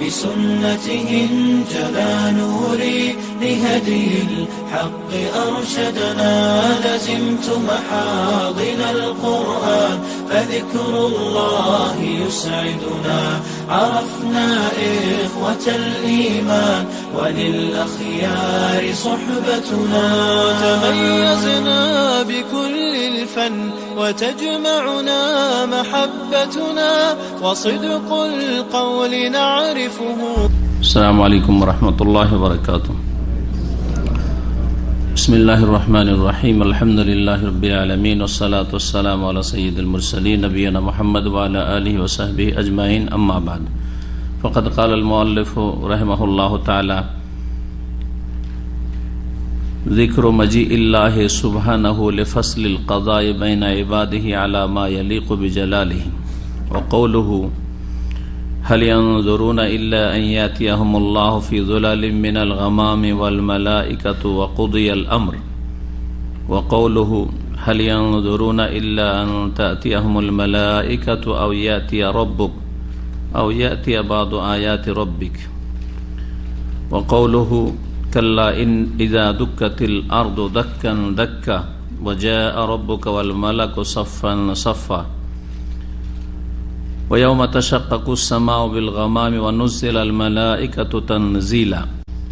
بسنته جلا نوري لهدي الحق أرشدنا لزمت محاضن القرآن فذكر الله يسعدنا عرفنا إخوة الإيمان وللأخيار صحبتنا تميزنا بكل الفن وتجمعنا محبتنا وصدق القول نعرفه السلام علیکم ورحمۃ اللہ وبرکاتہ بسم اللہ الرحمن الرحیم الحمد للہ رب العالمین والصلاة والسلام علی سید المرسلین نبینا محمد وعلى آلہ وصحبہ اجمعین اما بعد فقد قال المؤلف رحمہ اللہ تعالی ذکر مجیء اللہ سبحانہ لفصل القضاء بین عباده علی ما یلیق بجلالہ وقوله هل ينظرون إلا أن يأتيهم الله في ظلال من الغمام والملائكة وقضي الأمر؟ وقوله هل ينظرون إلا أن تأتيهم الملائكة أو يأتي ربك أو يأتي بعض آيات ربك؟ وقوله كلا إن إذا دكت الأرض دكا دكا وجاء ربك والملك صفا صفا.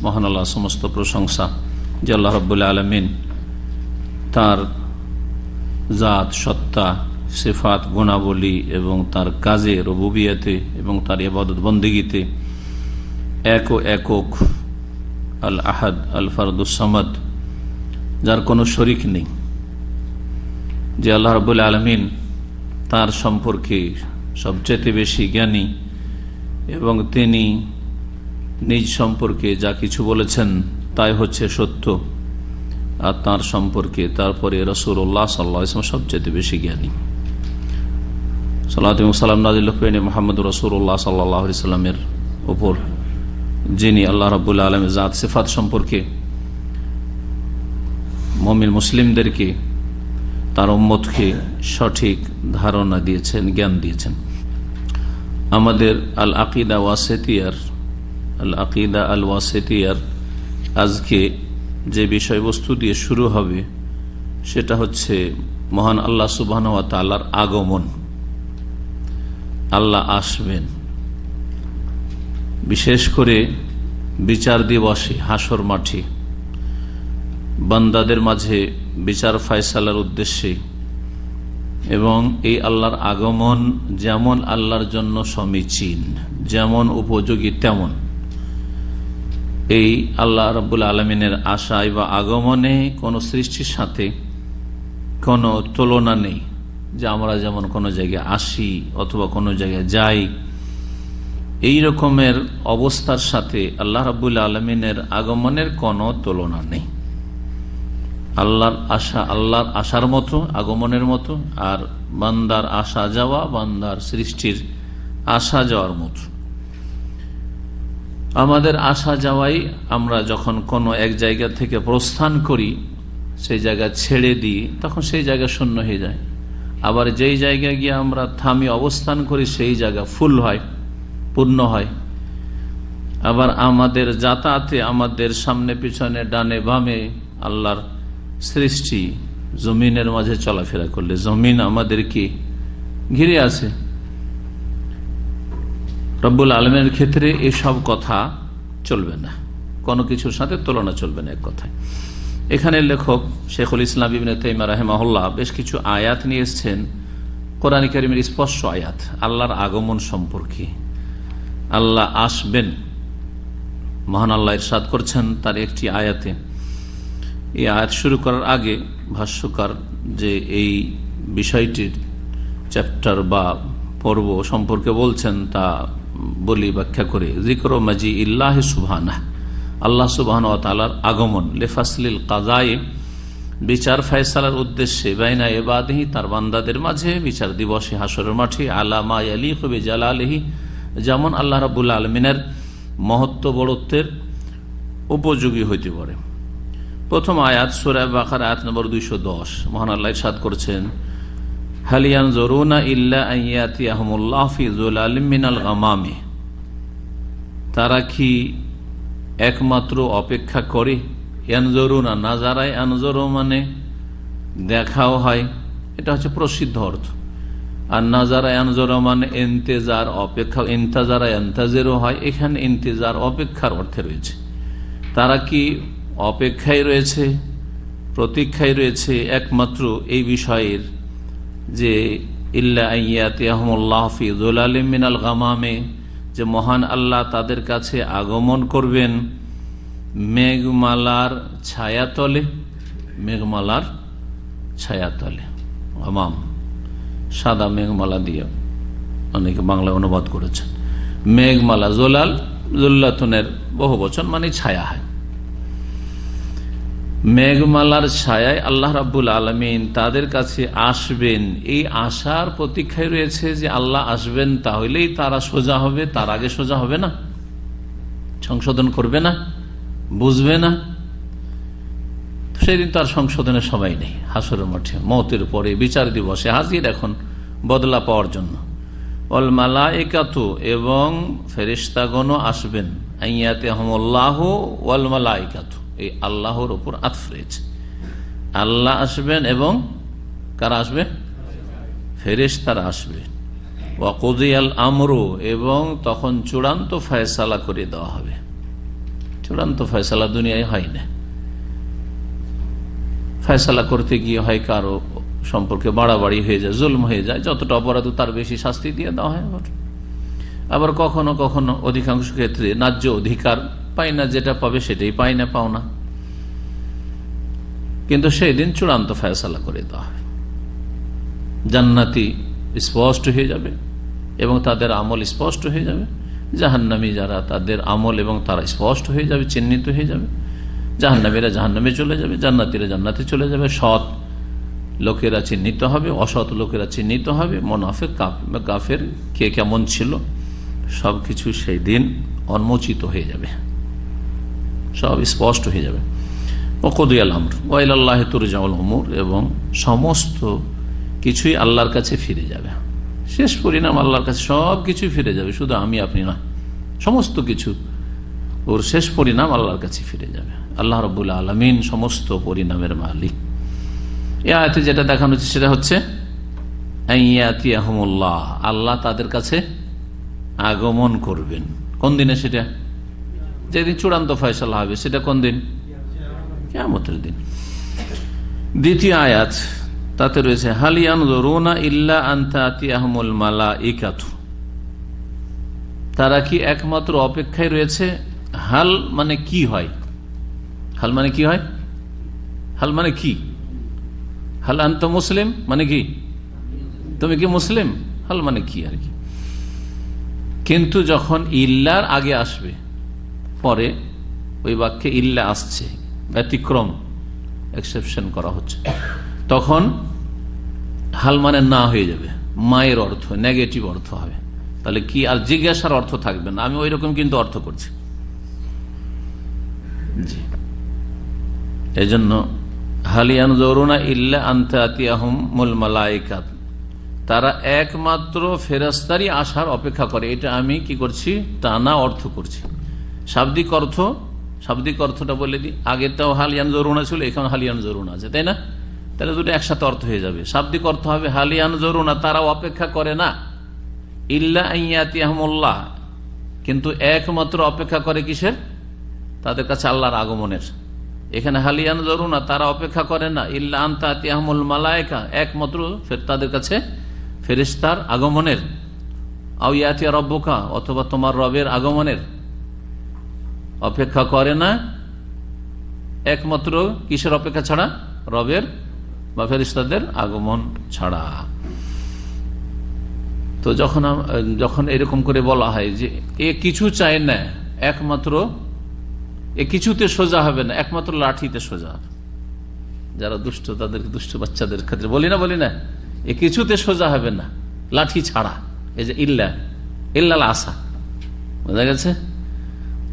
মহান আল্লাহ, সমস্ত প্রশংসা। যে আল্লাহ রব্বুল আলমিন তার জাত, সত্তা, সিফাত, গুণাবলী এবং তার কাজে, রবুবিয়াতে এবং তার এবাদত বন্দিগিতে এক ও একক আল আহাদ আল ফারদুসামাদ যার কোনো শরিক নেই। যে আল্লাহ রবুল আলমিন তার সম্পর্কে সবচেয়ে বেশি জ্ঞানী এবং তিনি নিজ সম্পর্কে যা কিছু বলেছেন তাই হচ্ছে সত্য। আর তার সম্পর্কে তারপরে রসুল্লাহ সাল্লাহ ইসলাম সবচেয়ে বেশি জ্ঞানী। সাল্লাহ সাল্লাম নাজিল মোহাম্মদ রসুল্লাহ সাল্লাহ ইসলামের ওপর যিনি আল্লাহ রাবুল্লা আলমের জাত সিফাত সম্পর্কে মমিন মুসলিমদেরকে, তার উম্মতকে সঠিক ধারণা দিয়েছেন, জ্ঞান দিয়েছেন। আমাদের আল আকিদা ওয়াসেতিয়ার আল আকিদা আল ওয়াসেতিয়ার আজকে যে বিষয়বস্তু দিয়ে শুরু হবে, সেটা হচ্ছে মহান আল্লাহ সুবাহ তাল্লার আগমন। আল্লাহ আসবেন। বিশেষ করে বিচার দিবসে, হাসর মাঠে। বান্দাদের মাঝে বিচার ফায়সালার উদ্দেশ্যে এবং এই আল্লাহর আগমন যেমন আল্লাহর জন্য সমীচীন, যেমন উপযোগী তেমন। এই আল্লাহ রব্বুল আলমিনের আশায় বা আগমনে কোনো সৃষ্টির সাথে কোনো তুলনা নেই যে আমরা যেমন কোনো জায়গায় আসি অথবা কোনো জায়গায় যাই। এই রকমের অবস্থার সাথে আল্লাহ রাবুল আলমিনের আগমনের কোনো তুলনা নেই। আল্লাহর আশা, আল্লাহর আশার মতো, আগমনের মতো, আর বান্দার আসা যাওয়া, বান্দার সৃষ্টির আসা যাওয়ার মতো। আমাদের আসা যাওয়াই আমরা যখন কোনো এক জায়গা থেকে প্রস্থান করি, সেই জায়গা ছেড়ে দিই, তখন সেই জায়গা শূন্য হয়ে যায়। আবার যেই জায়গায় গিয়ে আমরা থামি অবস্থান করি, সেই জায়গা ফুল হয়, পূর্ণ হয়। আবার আমাদের যাতায়াতে, আমাদের সামনে, পিছনে, ডানে, বামে, আল্লাহর সৃষ্টি জমিনের মাঝে চলাফেরা করলে। জমিন আমাদেরকে ঘিরে আছে। রব্বুল আলমের ক্ষেত্রে এসব কথা চলবে না। কোনো কিছুর সাথে তুলনা চলবে না এক কথায়। এখানে লেখক শেখুল ইসলাম ইবিন তাইমা রাহেমাহুল্লাহ বেশ কিছু আয়াত নিয়ে এসছেন। কোরআন করিমের স্পষ্ট আয়াত, আল্লাহর আগমন সম্পর্কে। আল্লাহ আসবেন। মহান আল্লাহ ইরশাদ করছেন তার একটি আয়াতে। এই আয়াত শুরু করার আগে ভাষ্যকার যে এই বিষয়টির চ্যাপ্টার বা পর্ব সম্পর্কে বলছেন তা বলি ব্যাখ্যা করে জিক্র মাজি ইল্লাহ সুবহানা আল্লাহ সুবাহন তালার আগমন, লেফাসলিল কাজাই বিচার ফায়সালার উদ্দেশ্যে, বাইনা এবাদহি তার বান্দাদের মাঝে বিচার দিবসে হাসরের মাঠে আলামা আলী কবি জালালহি যেমন আল্লাহ রাবুল্লা আলমিনের মহত্ব বড়ত্বের উপযোগী হইতে পারে। প্রথম আয়াত সুরায় বাখার আয়াত নম্বর দুইশো দশ। মহান আল্লাহ সাদ করছেন হালিয়ান জরুনা আইয়াতি আহমুল্লাহ ফিজুল আলমিনাল তারা কি একমাত্র অপেক্ষা করে? এনজরুনা নাজারায় আনজরু মানে দেখাও হয়। এটা হচ্ছে প্রসিদ্ধ অর্থ। আর নাজারা আনজর মানে এন্তেজার অপেক্ষা, ইন্তাজারা এন্তাজেরও হয়। এখানে ইন্তেজার অপেক্ষার অর্থে রয়েছে। তারা কি অপেক্ষায় রয়েছে, প্রতীক্ষায় রয়েছে একমাত্র এই বিষয়ের যে, ইল্লা আইয়াতে আহমুল্লাহ ফিজুল আলিম মিনাল গামামে, যে মহান আল্লাহ তাদের কাছে আগমন করবেন মেঘমালার ছায়াতলে মেঘমালার ছায়াতলে। আমাম সাদা মেঘমালা দিয়ে অনেকে বাংলা অনুবাদ করেছেন। মেঘমালা, জোলাল, জুল্লাতনের বহু বচন মানে ছায়া হয়। মেঘমালার ছায়ায় আল্লাহ রাবুল আলমিন তাদের কাছে আসবেন। এই আশার প্রতীক্ষায় রয়েছে যে আল্লাহ আসবেন, তাহলেই তারা সোজা হবে, তার আগে সোজা হবে না। সংশোধন করবে না, বুঝবে না। সেদিন তার সংশোধনের সময় নেই, হাসরের মাঠে, মতের পরে, বিচার দিবসে হাজির এখন বদলা পাওয়ার জন্য। অল মালা একাতু এবং ফেরিস্তাগণও আসবেন। আইয়াতে হমল্লাহ ওয়াল মালা একাতু এই আল্লাহর ওপর আতফ রয়েছে আল্লাহ আসবেন এবং কারা আসবে? ফেরেস তারা আসবে ওয়াকুদিয়াল আমরু, এবং তখন চূড়ান্ত ফয়সালা করে দেওয়া হবে। চূড়ান্ত ফয়সালা দুনিয়ায় হয় না। ফয়সালা করতে গিয়ে হয় কারও সম্পর্কে বাড়াবাড়ি হয়ে যায়, জুলম হয়ে যায়, যতটা অপরাধ তার বেশি শাস্তি দিয়ে দেওয়া হয়। আবার কখনো কখনো অধিকাংশ ক্ষেত্রে ন্যায্য অধিকার পাই না, যেটা পাবে সেটাই পাই না, পাও না। কিন্তু সেই দিন চূড়ান্ত ফয়সালা করে দেওয়া হবে জান্নাতি স্পষ্ট হয়ে যাবে এবং তাদের আমল স্পষ্ট হয়ে যাবে। জাহান্নামী যারা তাদের আমল এবং তারা স্পষ্ট হয়ে যাবে, চিহ্নিত হয়ে যাবে। জাহান্নামীরা জাহান্নামে চলে যাবে, জান্নাতিরা জান্নাতে চলে যাবে। সৎ লোকেরা চিহ্নিত হবে, অসৎ লোকেরা চিহ্নিত হবে। মনাফে কাফের কে কেমন ছিল? সবকিছু সেই দিন উন্মোচিত হয়ে যাবে। সব স্পষ্ট হয়ে যাবে। ওকদিয়াল আমর ওয়াইল্লাহ তুরজাউল উমর, এবং সমস্ত কিছুই আল্লাহর কাছে ফিরে যাবে। শেষ পরিণাম আল্লাহর কাছে সব কিছুই ফিরে যাবে, শুধু আমি, আপনি না সমস্ত কিছু ওর শেষ পরিণাম আল্লাহর কাছে ফিরে যাবে। আল্লাহ রবুল্লা আলমিন সমস্ত পরিণামের মালিক। এ আয়তে যেটা দেখানো হচ্ছে সেটা হচ্ছে আল্লাহ তাদের কাছে আগমন করবেন। কোন দিনে সেটা? যেদিন চূড়ান্ত ফয়সলা হবে, সেটা কোন দিন? কেমতের দিন। দ্বিতীয় আয়াত, তাতে রয়েছে হালিয়ান রোনা ইল্লা আন্তাতি আহমুল মালা ইকাতু তারা কি একমাত্র অপেক্ষায় রয়েছে? হাল মানে কি হয়? হাল মানে কি হয়? হাল মানে কি? হাল আন্ত মুসলিম মানে কি? তুমি কি মুসলিম? হাল মানে কি আর কি? কিন্তু যখন ইল্লার আগে আসবে পরে ওই বাক্যে ইল্লা আসছে, ব্যতিক্রম এক্সেপশন করা হচ্ছে। তখন হাল মানে না হয়ে যাবে, মায়ের অর্থ নেগেটিভ অর্থ হবে। তাহলে কি আর জিজ্ঞাসার অর্থ থাকবে না? আমি ওই রকম কিন্তু অর্থ করছি। এই জন্য হালিয়ান জরুনা ইল্লা আন্তাতিয়াহমুল মালাইকাত তারা একমাত্র ফেরাস্তারই আসার অপেক্ষা করে। এটা আমি কি করছি? টানা অর্থ করছি। শাব্দিক অর্থ, শাব্দিক অর্থটা বলে দিই। আগেরটাও হালিয়ান জরুনা ছিল, এখন হালিয়ান জরুনা আছে, তাই না? তাহলে দুটো একসাথে অর্থ হয়ে যাবে। শাব্দিক অর্থ হবে হালিয়ান জরুনা তারা অপেক্ষা করে না। ইল্লা কিন্তু একমাত্র অপেক্ষা করে কিসের? তাদের কাছে আল্লাহর আগমনের। এখানে হালিয়ান না তারা অপেক্ষা করে না। ইল্লা আন্তা মালায়কা, একমাত্র ফের তাদের কাছে ফেরিস্তার আগমনের। আউয়াতিয়া রব্বকা, অথবা তোমার রবের আগমনের। অপেক্ষা করে না। একমাত্র কিসের অপেক্ষা ছাড়া? রবের বা ফেরিস্তাদের আগমন ছাড়া। তো যখন যখন এরকম করে বলা হয় যে এ কিছু চায় না, একমাত্র এ কিছুতে সোজা হবে না, একমাত্র লাঠিতে সোজা। হবে যারা দুষ্ট তাদের দুষ্ট বাচ্চাদের ক্ষেত্রে। বলি না বলি না। এ কিছুতে সোজা হবে না, লাঠি ছাড়া। এই যে ইল্লা, ইল্লাল আসা বোঝা গেছে?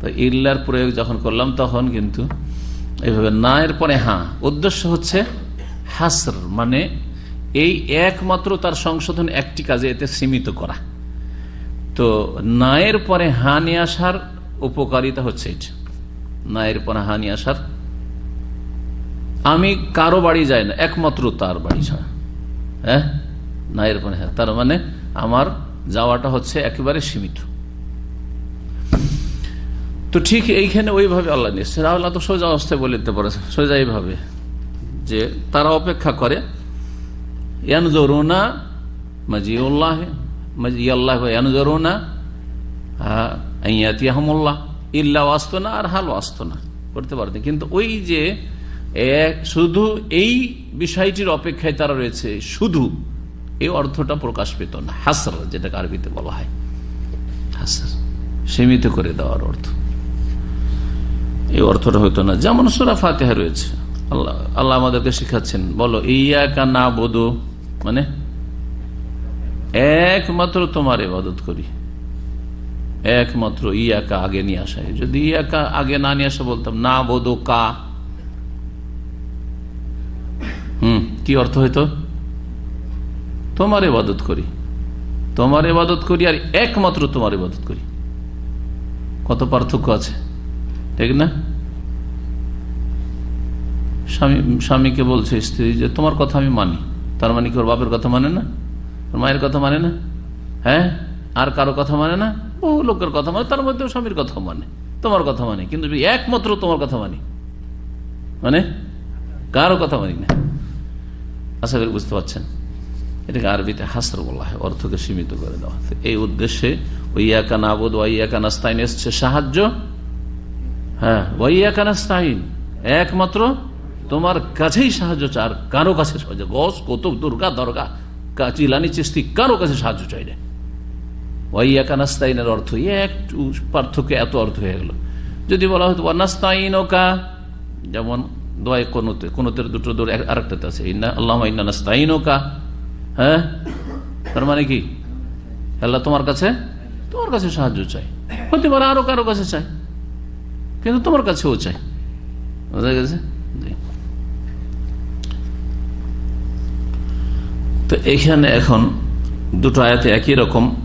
তো ইল্লার প্রয়োগ যখন করলাম, তখন কিন্তু এইভাবে না এর পরে হ্যাঁ উদ্দেশ্য হচ্ছে হাসর মানে এই একমাত্র তার সংশোধন একটি কাজে এতে সীমিত করা। তো নায়ের পরে হানি আসার উপকারিতা হচ্ছে এটা। নায়ের পরে হানি আসার, আমি কারও বাড়ি যাই না, একমাত্র তার বাড়ি ছাড়া। হ্যাঁ? নায়ের পরে হ্যাঁ তার মানে আমার যাওয়াটা হচ্ছে একেবারে সীমিত। তো ঠিক এইখানে ওইভাবে আল্লাহ নিচ্ছে আল্লাহ তো সোজা অবস্থায় বলে দিতে পারে সোজা এইভাবে, যে তারা অপেক্ষা করে, ইয়ানজরুনা মাজিউল্লাহ, মাজিয়াল্লাহ ইয়ানজরুনা ইয়াতিয়াহমুল্লাহ ইল্লা আসত না আর হাল আসত না করতে পারতেন। কিন্তু ওই যে এক, শুধু এই বিষয়টির অপেক্ষায় তারা রয়েছে, শুধু এই অর্থটা প্রকাশ পেত না। হাসর, যেটাকে আরবিতে বলা হয়। হাসর, সীমিত করে দেওয়ার অর্থ। এই অর্থটা হইতো না। যেমন সুরা ফাতেহা রয়েছে। আল্লাহ আল্লাহ আমাদেরকে শিখাচ্ছেন, বলো, ইয়াকা না বোধ মানে একমাত্র তোমার ইবাদত করি। একমাত্র ইয়াকা আগে নিয়ে আসা। যদি ইয়াকা আগে না নিয়ে আসা বলতাম না বোধ কা হুম, কি অর্থ হইতো? তোমার ইবাদত করি। তোমার ইবাদত করি আর একমাত্র তোমার ইবাদত করি। কত পার্থক্য আছে? ঠিক না? স্বামী, স্বামীকে বলছে স্ত্রী যে, তোমার কথা আমি মানি। তার মানে কি ওর বাপের কথা মানে না? ওর মায়ের কথা মানে না? হ্যাঁ? আর কারও কথা মানে না? ও লোকের কথা মানে তার মধ্যেও স্বামীর কথা মানে। তোমার কথা মানে কিন্তু একমাত্র তোমার কথা মানি মানে কারও কথা মানি না। আশা করি বুঝতে পারছেন? এটাকে আরবিতে হাসর বলা হয়, অর্থকে সীমিত করে দেওয়া এই উদ্দেশ্যে ওই ওইয়াকা নাবদ ওয়াইয়াকা নাস্তাইন এসছে সাহায্য হ্যাঁ ওয়াইয়াকা নাস্তাইন একমাত্র তোমার কাছেই সাহায্য চাই আর কারও কাছে সাহায্য। গস, কৌতুব, দুর্গা, দরগা চিলানি চিস্তি, কারও কাছে সাহায্য চাই না। ওয়াইয়াকা নাস্তাইনের অর্থ একটু পার্থক্য, এত অর্থ হয়ে গেল। যদি বলা হতো নাস্তাইন ওকা যেমন দোয়াই কোনোতে কোনোতের দুটো দৌড় আরেকটাতে আছে, ইন্না আল্লাহ ইন্না নাস্তাইন ওকা হ্যাঁ? তার মানে কি? আল্লাহ তোমার কাছে তোমার কাছে সাহায্য চাই। হতে পারে আরও কারও কাছে চাই। কিন্তু তোমার কাছেও চাই। বোঝা গেছে? তো এইখানে এখন দুটো আয়াতে একই রকম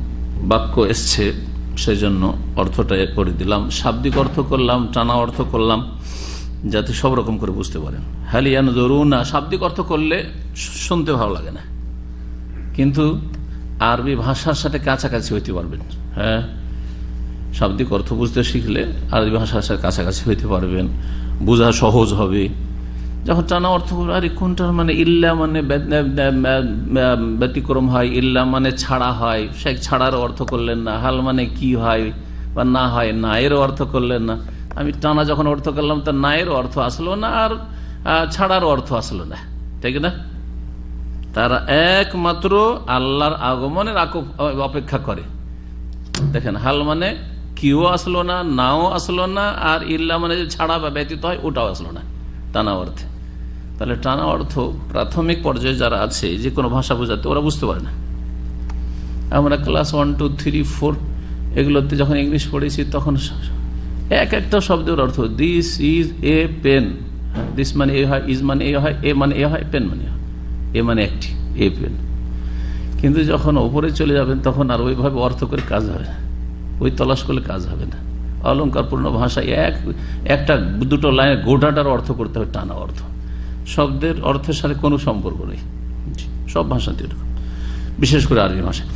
বাক্য এসছে সেই জন্য অর্থটা করে দিলাম। শাব্দিক অর্থ করলাম, টানা অর্থ করলাম, যাতে সব রকম করে বুঝতে পারেন। হালিয়ান জরুনা শাব্দিক অর্থ করলে শুনতে ভালো লাগে না। কিন্তু আরবি ভাষার সাথে কাছাকাছি হইতে পারবেন। হ্যাঁ? শাব্দিক অর্থ বুঝতে শিখলে আরবি ভাষার কাছাকাছি হইতে পারবেন। বোঝা সহজ হবে। যখন টানা অর্থ আরে কোনটার মানে ইল্লা মানে ব্যতিক্রম হয়, ইল্লা মানে ছাড়া হয় সে ছাড়ার অর্থ করলেন না, হাল মানে কি হয়, বা না হয় না এর অর্থ করলেন না। আমি টানা যখন অর্থ করলাম তা না এর অর্থ আসলো না, আর ছাড়ার অর্থ আসলো না। ঠিক না? তারা একমাত্র আল্লাহর আগমনের অপেক্ষা করে। দেখেন, হাল মানে কিও আসলো না, নাও আসলো না, আর ইল্লা মানে ছাড়া বা ব্যতীত হয়, ওটাও আসলো না। টানা অর্থে। তাহলে টানা অর্থ, প্রাথমিক পর্যায়ে যারা আছে, যে কোনো ভাষা বোঝাতে, ওরা বুঝতে পারে না। আমরা class one two three four এগুলোতে যখন ইংলিশ পড়েছি, তখন এক একটা শব্দের অর্থ this is a pen this মানে এ হয় ইজ মানে এ হয়, এ মানে এ হয় পেন মানে এ মানে একটি এ পেন কিন্তু যখন ওপরে চলে যাবেন, তখন আর ওইভাবে অর্থ করে কাজ হবে না। ওই তলাশ করলে কাজ হবে না। অলঙ্কারপূর্ণ ভাষায় এক, একটা, দুটো লাইনে গোটাটার অর্থ করতে হবে, টানা অর্থ। শব্দের অর্থের সাথে কোনো সম্পর্ক নেই। সব ভাষাতে এরকম বিশেষ করে আরবি ভাষায়।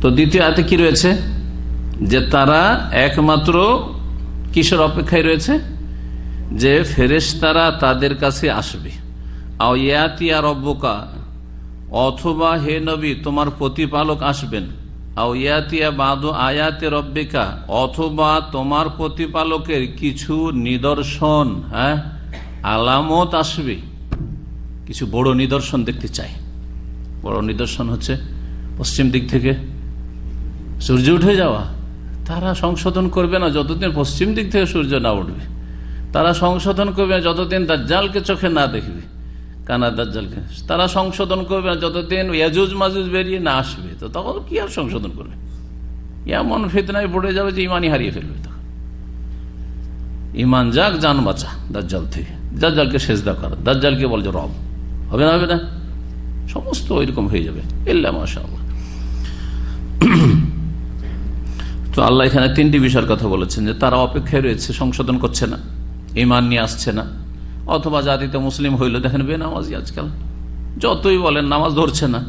তো দ্বিতীয় আয়াতে কি রয়েছে? যে তারা একমাত্র কিসের অপেক্ষায় রয়েছে? যে ফেরেশতারা তাদের কাছে আসবে। আও ইয়াতিয়া অথবা হে নবী, তোমার প্রতিপালক আসবেন। রব্বিকা, অথবা তোমার প্রতিপালকের কিছু নিদর্শন হ্যাঁ? আলামত আসবে। কিছু বড় নিদর্শন দেখতে চাই। বড় নিদর্শন হচ্ছে পশ্চিম দিক থেকে। সূর্য উঠে যাওয়া। তারা সংশোধন করবে না যতদিন পশ্চিম দিক থেকে সূর্য না উঠবে। তারা সংশোধন করবে যতদিন জালকে চোখে না দেখবে। কানা দাজ্জালকে। তারা সংশোধন করবে না, যতদিন ইয়াজুজ মাজুজ বেরিয়ে না আসবে, তো তখন কি আর সংশোধন করবে? এমন ফেতনায় পড়ে যাবে যে ইমানই হারিয়ে ফেলবে ইমান যাক জান বাঁচা দাজ্জাল থেকে। দাজ্জালকে সেজদা করা। দাজ্জালকে বল যে, রব, হবে না হবে না? সমস্ত ওইরকম হয়ে যাবে। ইল্লা মাসা তো আল্লাহ এখানে তিনটি বিষয়ের কথা বলেছেন যে, তারা অপেক্ষায় রয়েছে, সংশোধন করছে না, ইমান নিয়ে আসছে না। অথবা জাতিতে মুসলিম হইল, দেখেন বে নামাজি আজকাল। যতই বলেন, নামাজ ধরছে না।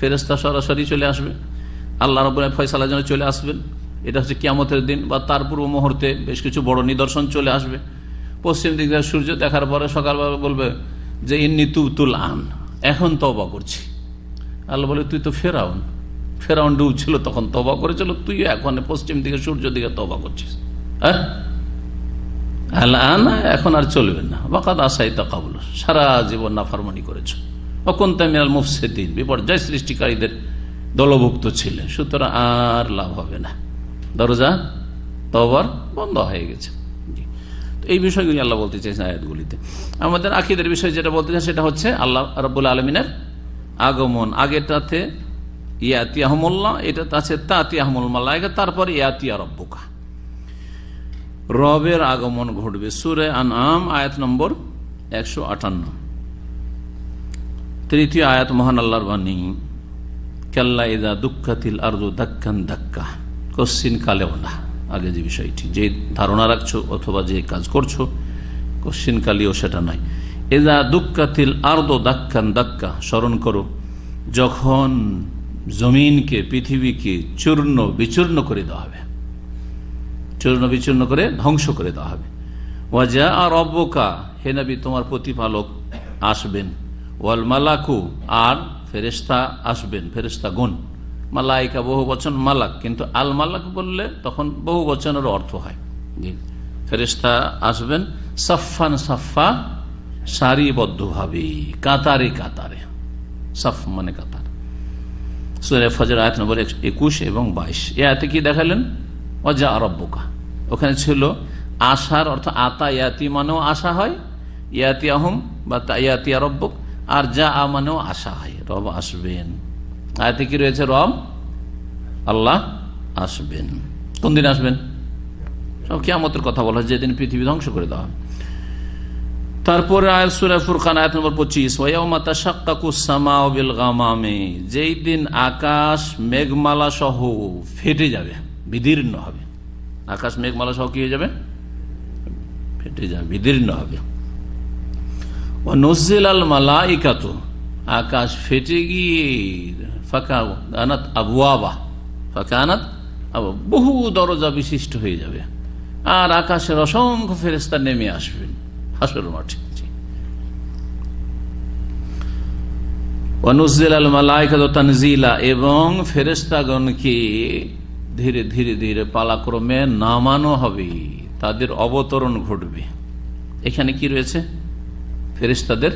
ফেরেস্তা সরাসরি চলে আসবে। আল্লাহ রব ফয়সালা যেন চলে আসবেন। এটা হচ্ছে কিয়ামতের দিন বা তার পূর্ব মুহূর্তে বেশ কিছু বড় নিদর্শন চলে আসবে। পশ্চিম দিক থেকে সূর্য দেখার পরে সকালবেলা বলবে যে, ইন্নি তু তুল আন, এখন তবা করছি। আল্লাহ বলে, তুই তো ফেরাউন। ফেরাউন ডুবছিল তখন তবা করেছিল তুই এখন পশ্চিম দিকে সূর্য দিকে তবা করছিস। হ্যাঁ? এখন আর চলবে না। বাকাত আসাই তাকাবুল সারা জীবন নাফারমানি করেছ। অকন তামিয়াল মুফসেদিন। বিপর্যয় সৃষ্টিকারীদের দলভুক্ত ছিলেন সুতরাং আর লাভ হবে না। দরজা তবর বন্ধ হয়ে গেছে। এই বিষয়গুলি আল্লাহ বলতে চাইছেন আয়াতগুলিতে। আমাদের আকিদের বিষয় যেটা বলতে চাই সেটা হচ্ছে আল্লাহ রব্বুল আলমিনের আগমন। আগেটাতে ইয়াতিয়াহমুল্লাহ, এটাতে আছে তাতিয়াহমুল মাল্লাহ তারপর ইয়াতিয়া রব্বুকা। রবের আগমন ঘটবে। সুরে আনাম আয়াত নম্বর একশো আটান্ন। তৃতীয় আয়াত, মহান আল্লাহর বাণী। কেল্লা ইদা দুঃখাতিল আর্দ ধাক্কান ধাক্কা কশ্চিন কালেও না, আগে যে বিষয়টি। যে ধারণা রাখছো অথবা যে কাজ করছ, কশ্চিন কালীও সেটা নয়। এদা দুঃখাতিল আর্দ দাক্কান ধাক্কা স্মরণ করো, যখন জমিনকে, পৃথিবীকে চূর্ণ বিচূর্ণ করে দেওয়া হবে চূর্ণ বিচূর্ণ করে ধ্বংস করে দেওয়া হবে। ওয়াজা আর অব্বকা হে নবী, তোমার প্রতিপালক আসবেন। ওয়াল মালাকু, আর ফেরেস্তা আসবেন ফেরেস্তা গুণ মালাইকা বহু বচন মালাক, কিন্তু আল মালাক বললে তখন বহু বচনের অর্থ হয়। ফেরেস্তা আসবেন সাফান সাফা সারিবদ্ধভাবে, কাতারে কাতারে। সাফ মানে কাতার। সুরে ফজর আয়াত নম্বর একুশ এবং বাইশ। এ আয়াতে কি দেখালেন? অজা আরব্বকা ওখানে ছিল আশার অর্থ আতা ইয়াতি মানেও আশা হয়, ইয়াতি আহম বা ইয়াতি আরব্বক আর যা আ মানেও আশা হয়, রব আসবেন। আয়াতে কি রয়েছে? রব, আল্লাহ আসবেন। কোন দিন আসবেন? সব কিয়ামতের কথা বলা হয়, যেদিন পৃথিবী ধ্বংস করে দেওয়া হবে। তারপরে আয়াত সুরা ফুরকান, আয়াত নম্বর পঁচিশ গামামে। যেই দিন আকাশ, মেঘমালা সহ ফেটে যাবে। বিদীর্ণ হবে। আকাশ মেঘমালা সহ কি হয়ে যাবে? ফেটে যাবে, বিদীর্ণ হবে। ও নজিল আল মালাইকাত, আকাশ ফেটে গিয়ে ফাঁকা আনাত আবুয়াবা ফাঁকা আনাত বহু দরজা বিশিষ্ট হয়ে যাবে। আর আকাশের অসংখ্য ফেরেস্তা নেমে আসবেন হাসর মাঠে। অনুজিল আল তানজিলা, এবং ফেরেস্তাগণকে ধীরে ধীরে ধীরে পালাক্রমে নামানো হবে। তাদের অবতরণ ঘটবে। এখানে কি রয়েছে? ফেরিস্তাদের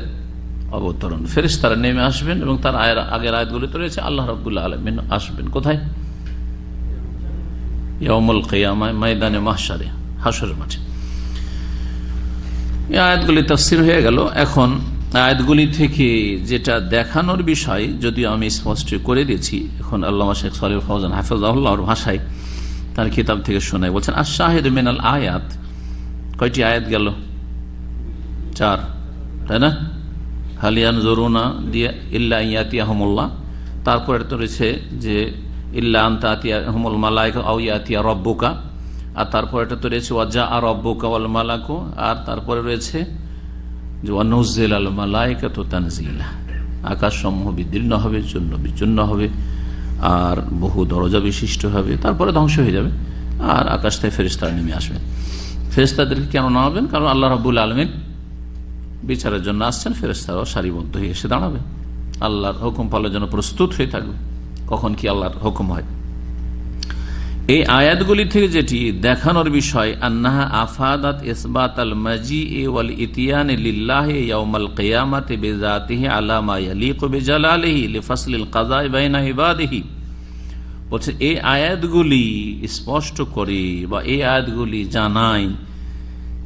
অবতরণ। ফেরিস্তারা নেমে আসবেন এবং তার আয়ের আগের আয়াতগুলিতে রয়েছে, আল্লাহ রবুল্লাহ আলমিন আসবেন। কোথায়? ময়দানে মাঠে। এই আয়াতগুলি তফসির হয়ে গেল। এখন আয়াতগুলি থেকে যেটা দেখানোর বিষয়, যদিও আমি স্পষ্ট করে দিয়েছি, এখন আল্লাহ শেখ সালিম ফৌজান হাফিজাহুল্লাহর ভাষায় তার কিতাব থেকে শোনায়। বলছেন আর শাহেদ মিনাল আয়াত। কয়টি আয়াত গেল? চার, তাই না? হালিয়ান জরুনা দিয়ে ইল্লা ইয়াতি আহমুল্লাহ তারপরে তো রয়েছে যে, ইল্লা আন্তা আতিয়া আউ ইয়াতিয়া রব্বুকা। আর তারপরে তো রয়েছে ওয়াজা আর রব্বুকা মালাকু। আর তারপরে রয়েছে আকাশ সমূহ বিদীর্ণ হবে, চূর্ণ বিচূর্ণ হবে, আর বহু দরজা বিশিষ্ট হবে, তারপরে ধ্বংস হয়ে যাবে, আর আকাশ থেকে ফেরিস্তারা নেমে আসবেন ফেরিস্তাদেরকে কেন নামাবেন? কারণ আল্লাহ রাবুল আলমিন বিচারের জন্য আসছেন ফেরেস্তারাও সারিবদ্ধ হয়ে এসে দাঁড়াবে। আল্লাহর হুকুম পালার জন্য প্রস্তুত হয়ে থাকবে। কখন কি আল্লাহর হুকুম হয়? এই আয়াতগুলি থেকে যেটি দেখানোর বিষয়, আন্নাহা আফাদাত ইসবাত আল মাজি এ ওয়াল ইতিয়ান লিল্লাহ ইয়াউমাল কিয়ামাতে বিজাতিহি আলা মা ইয়ালিকু বিজালালিহি লিফাসলিল কাযাই বাইনা ইবাদিহি। বলছে, এই আয়াতগুলি স্পষ্ট করে বা এই আয়াতগুলি জানায়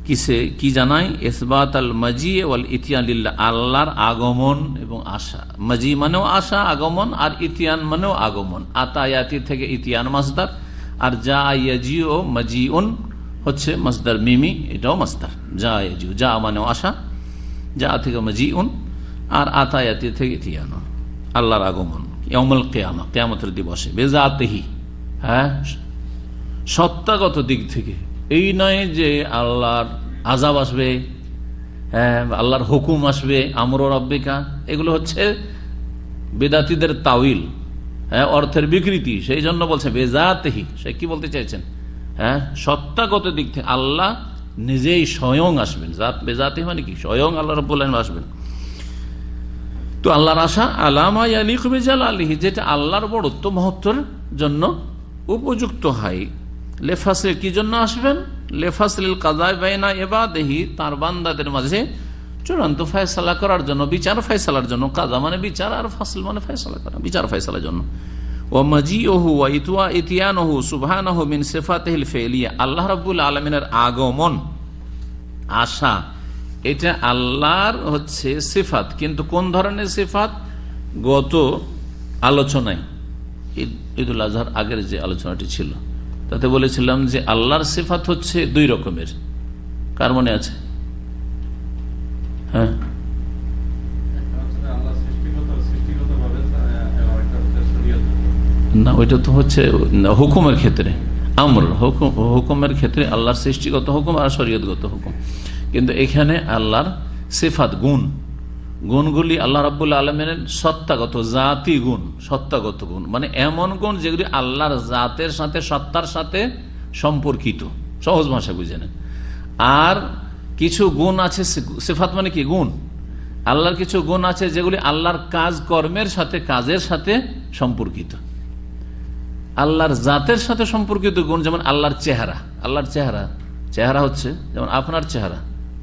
কিসে, কি জানাই? ইসবাত আল মাজি ওয়াল ইতিয়ানিল্লা আল্লাহর আগমন এবং আশা। মাজি মানেও আশা, আগমন, আর ইতিয়ান মানেও আগমন। আতায়াতি থেকে ইতিয়ান মাসদার আর যা ইয়াজিও মাজিউন হচ্ছে মাসদার মিমি, এটাও মাসদার। যা ইয়াজিও যা মানেও আশা, যা থেকে মাজিউন, আর আতায়াতি থেকে ইতিয়ান আল্লাহর আগমন অমল কেয়ামা কেয়ামতের দিবসে, বেজাতেহি হ্যাঁ? সত্তাগত দিক থেকে। এই নয় যে আল্লাহর আজাব আসবে হ্যাঁ আল্লাহর হুকুম আসবে আমর রব্বিকা, এগুলো হচ্ছে বেদাতিদের তাউইল হ্যাঁ অর্থের বিকৃতি, সেই জন্য বলছে, বেজাতেহি, সে কি বলতে চাইছেন? হ্যাঁ সত্তাগত দিক থেকে আল্লাহ নিজেই স্বয়ং আসবেন। জাত মানে কি? স্বয়ং আল্লাহ রব্বুল আসবেন। তো আল্লাহর আশা, আলামা আলিহি যেটা আল্লাহর বড়ত্ব মহত্বর জন্য উপযুক্ত হয়। লেফাসের কি জন্য আসবেন? লেফাসলিল কাজায় বাইনা এবা দেহি তার বান্দাদের মাঝে চূড়ান্ত ফয়সালা করার জন্য, বিচার ফয়সালার জন্য, কাজা মানে বিচার আর ফাসল মানে ফয়সালা করা, বিচার ফয়সালার জন্য। মিন আগমন, আশা, এটা আল্লাহর হচ্ছে কিন্তু কোন ধরনের গত আলোচনায় আগের যে আলোচনাটি ছিল, তাতে বলেছিলাম যে আল্লাহর সিফাত হচ্ছে দুই রকমের। কার মনে আছে? হ্যাঁ। না, ওইটা তো হচ্ছে হুকুমের ক্ষেত্রে। আমর হুকুম, হুকুমের ক্ষেত্রে আল্লাহর সৃষ্টিগত হুকুম আর শরীয়তগত হুকুম। কিন্তু এখানে আল্লাহর সিফাত, গুণ। গুণগুলি আল্লাহ রাবুল্লা আলমের সত্তাগত, জাতি গুণ, সত্তাগত গুণ। মানে এমন গুণ যেগুলি আল্লাহর জাতের সাথে, সত্তার সাথে সম্পর্কিত। সহজ ভাষা বুঝে আর কিছু গুণ আছে সেফাত মানে কি? গুণ। আল্লাহর কিছু গুণ আছে যেগুলি আল্লাহর কাজ কর্মের সাথে কাজের সাথে সম্পর্কিত। আল্লাহর জাতের সাথে সম্পর্কিত গুণ যেমন আল্লাহর চেহারা। আল্লাহর চেহারা। চেহারা হচ্ছে যেমন আপনার চেহারা।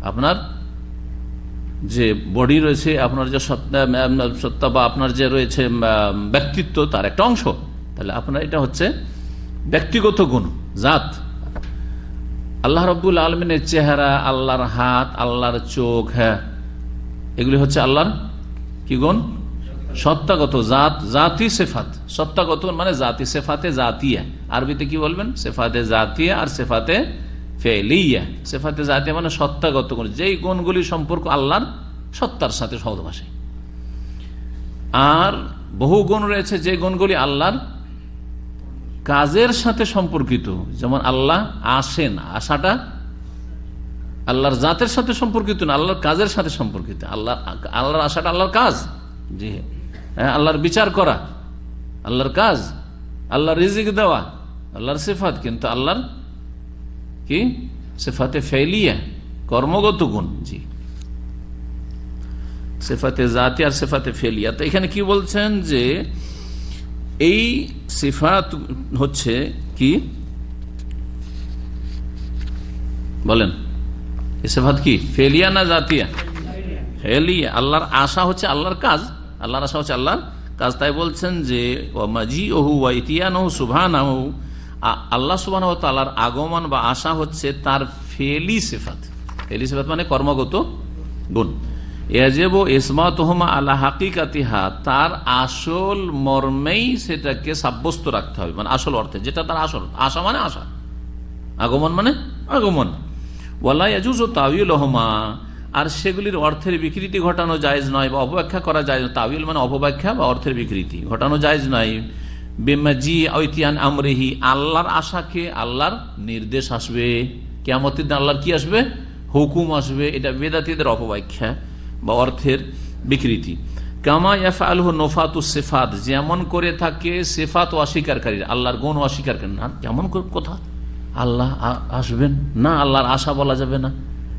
আপনার যে বডি রয়েছে, আপনার যে সত্তা বা আপনার যে রয়েছে ব্যক্তিত্ব, তার একটা অংশ। তাহলে আপনার এটা হচ্ছে ব্যক্তিগত গুণ, জাত। আল্লাহ রব্বুল আলমিনের চেহারা, আল্লাহর হাত, আল্লাহর চোখ হ্যাঁ। এগুলি হচ্ছে আল্লাহর কি গুণ? সত্তাগত, জাত, জাতি, সেফাত। সত্তাগত মানে জাতি, সেফাতে জাতিয়া। আরবিতে কি বলবেন? সেফাতে জাতিয়া আর সেফাতে ফেলিয়া। সেফাতে জাতীয় মানে সত্তাগত গুণ। যেই গুণগুলি সম্পর্ক আল্লাহর, সত্তার সাথে সহজ ভাষায়। আর বহু গুণ রয়েছে যে গুণগুলি আল্লাহর কাজের সাথে সম্পর্কিত, যেমন আল্লাহ আসেন আশাটা আল্লাহর জাতের সাথে সম্পর্কিত না, আল্লাহর কাজের সাথে সম্পর্কিত। আল্লাহ, আল্লাহর আশাটা আল্লাহর কাজ। জি হ্যাঁ আল্লাহর বিচার করা, আল্লাহর কাজ, আল্লাহর রিজিক দেওয়া, আল্লাহর সিফাত, কিন্তু আল্লাহর কি? সেফাতে ফেলিয়া, কর্মগত গুণ, জি। সেফাতে জাতি আর সেফাতে ফেলিয়া। তো এখানে কি বলছেন যে এই সিফাত হচ্ছে কি? বলেন। সেফাত কি? ফেলিয়া না জাতিয়া? ফেলিয়া। আল্লাহর আশা হচ্ছে আল্লাহর কাজ। আল্লাহর আশা হচ্ছে আল্লাহর কাজ। তাই বলছেন যে মাজি ওহু ওয়াইতিয়ান ওহু সুভান আল্লাহ সুবাহ তালার আগমন বা আশা হচ্ছে তার ফেলি সেফাত। ফেলি সেফাত মানে কর্মগত গুণ। এজেব ইসমা তোহমা আল্লাহ হাকিকাতিহা, তার আসল মর্মেই সেটাকে সাব্যস্ত রাখতে হবে মানে আসল অর্থে, যেটা তার আসল, আশা মানে আশা, আগমন মানে আগমন। ওয়াল্লাহ ইয়াজুজ ও তাউল হমা আর সেগুলির অর্থের বিকৃতি ঘটানো জায়জ নয় বা অপব্যাখ্যা করা যায় তাউল মানে অপব্যাখ্যা বা অর্থের বিকৃতি, ঘটানো জায়জ নয়। বেমাজি ঐতিয়ান আমরেহি, আল্লাহর আশাকে আল্লাহর নির্দেশ আসবে। কেমতের আল্লাহর কি আসবে? হুকুম আসবে। এটা বেদাতিদের অপব্যাখ্যা। বা অর্থের বিকৃতি। যেমন করে থাকে সেফাত ও অস্বীকারী আল্লাহর গুণ অস্বীকার না যেমন কোথা। আল্লাহ আসবেন? না, আল্লাহর আশা বলা যাবে না।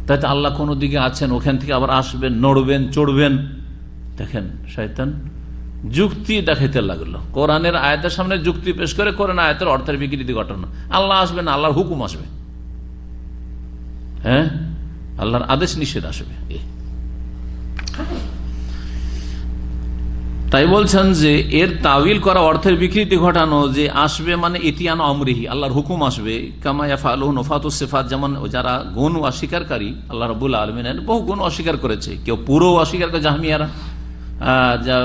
তাই আল্লাহ কোনো দিকে আছেন, ওখান থেকে আবার আসবেন, নড়বেন, চড়বেন। দেখেন, শয়তান যুক্তি দেখাইতে লাগল। কোরআনের আয়াতের সামনে যুক্তি পেশ করে কোরআন আয়াতের অর্থের বিকৃতি ঘটনা। আল্লাহ আসবে না, আল্লাহর হুকুম আসবে। হ্যাঁ? আল্লাহর আদেশ নিষেধ আসবে। তাই বলছেন যে এর তাবিল করা অর্থের বিকৃতি ঘটানো যে আসবে মানে ইতিয়ান অমরিহি আল্লাহর হুকুম আসবে। কামায়াফা আলহ নফাতুস সেফাত, যেমন যারা গুণ অস্বীকারী, আল্লাহ রবুল আলমিনের বহু গুণ অস্বীকার করেছে। কেউ পুরো অস্বীকার করে জাহমিয়ারা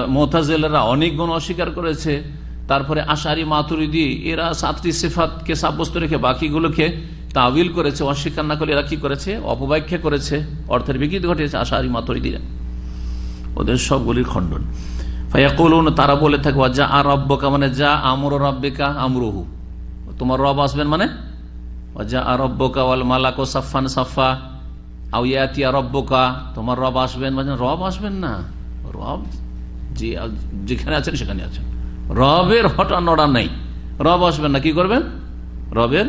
মোতাজেলেরা অনেক গুণ অস্বীকার করেছে। তারপরে আশারি মাতুরিদি, এরা সাতটি সেফাতকে সাব্যস্ত রেখে বাকিগুলোকে তাবিল করেছে। অস্বীকার না করে এরা কি করেছে? অপব্যাখ্যা করেছে। অর্থের বিকৃতি ঘটিয়েছে আশারি মাতুরিদিরা। ওদের সবগুলির খণ্ডন। ফাইয়াকুলুন তারা বলে থাকে যা আর রব্বকা মানে যা আমর রব্বিকা আমরুহু তোমার রব আসবেন মানে যা আর রব্বকা ওয়াল মালাকো সাফান সাফা আউ ইয়াতিয়া রব্বকা তোমার রব আসবেন মানে রব আসবেন না, রব যে যেখানে আছেন সেখানে আছেন। রবের হটা নড়া নেই, রব আসবেন না, কি করবেন? রবের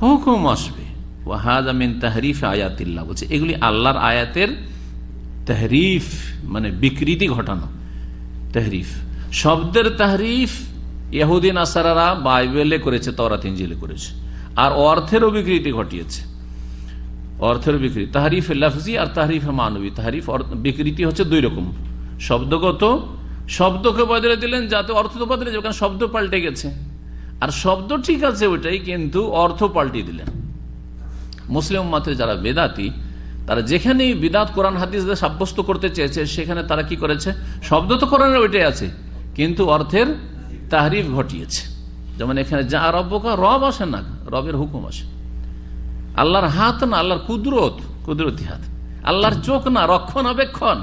হুকুম আসবে। ওয়াহাজ আমিন তাহরিফ আয়াতিল্লাহ, বলছে এগুলি আল্লাহর আয়াতের তাহরিফ মানে বিকৃতি ঘটানো। তাহরিফ। শব্দের তাহরিফ ইহুদিন আসারারা বাইবেলে করেছে তরাত ইঞ্জিলে করেছে। আর অর্থেরও বিকৃতি ঘটিয়েছে। অর্থের বিকৃতি তাহরিফ লাফজি আর তাহরিফ মানবী। তাহরিফ বিকৃতি হচ্ছে দুই রকম। শব্দগত, শব্দকে বদলে দিলেন যাতে অর্থ তো বদলে যাবে, কারণ শব্দ পাল্টে গেছে। আর শব্দ ঠিক আছে ওইটাই, কিন্তু অর্থ পাল্টে দিলেন। মুসলিম মাত্রে যারা বেদাতি তারা যেখানেই বিদাত কোরআন হাদিস দিয়ে সাব্যস্ত করতে চেয়েছে, সেখানে তারা কি করেছে? শব্দ তো কোরআনের ওইটাই আছে, কিন্তু অর্থের তাহরিফ ঘটিয়েছে। যেমন এখানে, যা রব্বকা রব আসে না, রবের হুকুম আসে। আল্লাহর হাত না, আল্লাহর কুদরত, কুদরতি হাত। আল্লাহর চোখ না রক্ষণাবেক্ষণ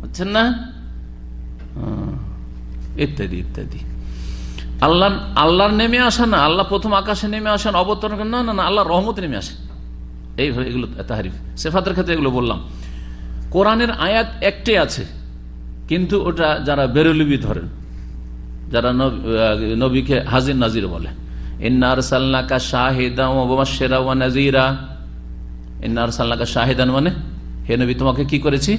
বুঝছেন না? ইত্যাদি ইত্যাদি। আল্লাহ আল্লাহর নেমে আসা না, আল্লাহ প্রথম আকাশে নেমে আসেন, অবতরণ না না না আল্লাহ রহমত নেমে আসে। এইভাবে এগুলো তাহারিফ। সেফাতের ক্ষেত্রে এগুলো বললাম। কোরআনের আয়াত একটাই আছে, কিন্তু ওটা যারা বেরলিবি ধরেন, যারা নব- নবীকে হাজির নাজির বলে। ইন্নার সাল্লাকা শাহিদা ওবাসেরা ওয়া নাজিরা ইন্নার সাল্লাকা শাহিদান মানে? হে নবী, তোমাকে কি করেছি?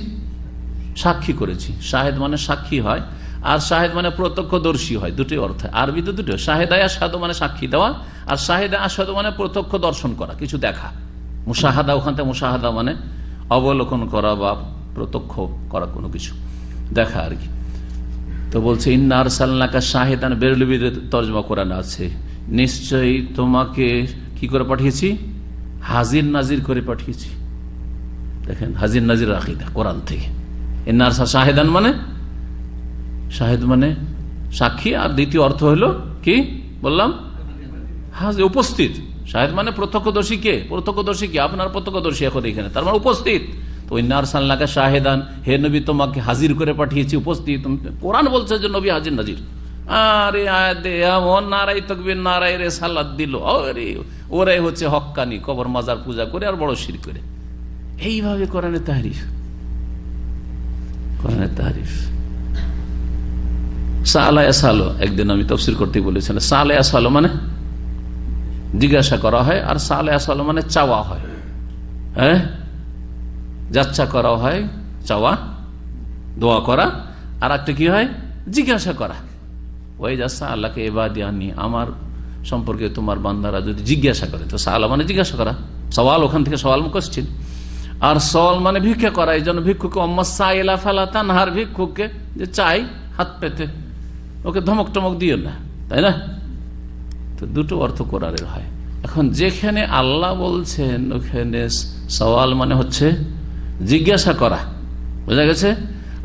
সাক্ষী করেছি। শাহেদ মানে সাক্ষী হয়, আর শাহেদ মানে প্রত্যক্ষদর্শী হয়। দুটোই অর্থ। আরবিতে দুটো। শাহেদায় আসাদ মানে সাক্ষী দেওয়া, আর শাহেদা আসাদ মানে প্রত্যক্ষ দর্শন করা, কিছু দেখা। মুসাহাদা ওখান থেকে মুসাহাদা মানে অবলোকন করা বা প্রত্যক্ষ করা কোনো কিছু। দেখা আর কি। তো বলছে ইন্নার সাল্লাকা শাহেদান বেরলবিদের তর্জমা কোরআন আছে। নিশ্চয়ই তোমাকে কি করে পাঠিয়েছি? হাজির নাজির করে পাঠিয়েছি। দেখেন, হাজির নাজির আকিদা কোরআন থেকে। ইন্নার শাহেদান মানে? শাহেদ মানে সাক্ষী। আর দ্বিতীয় অর্থ হলো কি? বললাম, হাজির, উপস্থিত। শাহেদ মানে প্রত্যক্ষদর্শী কে? প্রত্যক্ষদর্শী কে? আপনার প্রত্যক্ষদর্শী এখন এখানে। তার মানে উপস্থিত। শাহেদান, হে নবী, তোমাকে হাজির করে পাঠিয়েছি, উপস্থিত। কোরআন বলছে যে নবী হাজির নাজির। আরে ওরাই হচ্ছে হক্কানি, কবর মাজার পূজা করে আর বড় শির করে। এইভাবে তাহারিফ। তাহারিফ। সালো, একদিন আমি তফসির করতে বলেছিলাম সালে সালো মানে? জিজ্ঞাসা করা হয়, আর সালে সালো মানে চাওয়া হয়। হ্যাঁ? যাচ্ছা করা হয়, চাওয়া, দোয়া করা, আর একটা কি হয়? জিজ্ঞাসা করা। ওই যাচ্ছা আল্লাহকে এবার দিয়ানি আমার সম্পর্কে তোমার বান্দারা যদি জিজ্ঞাসা করে, তো সাল মানে জিজ্ঞাসা করা। সওয়াল, ওখান থেকে সওয়াল কোশ্চিন আর সওয়াল মানে ভিক্ষা করা, এই জন্য ভিক্ষুকে অম্মা ফালা তানহার ভিক্ষুককে যে চাই হাত পেতে, ওকে ধমক টমক দিও না, তাই না? তো দুটো অর্থ কোরআনের হয়। এখন যেখানে আল্লাহ বলছেন, ওখানে সওয়াল মানে হচ্ছে জিজ্ঞাসা করা। বোঝা গেছে?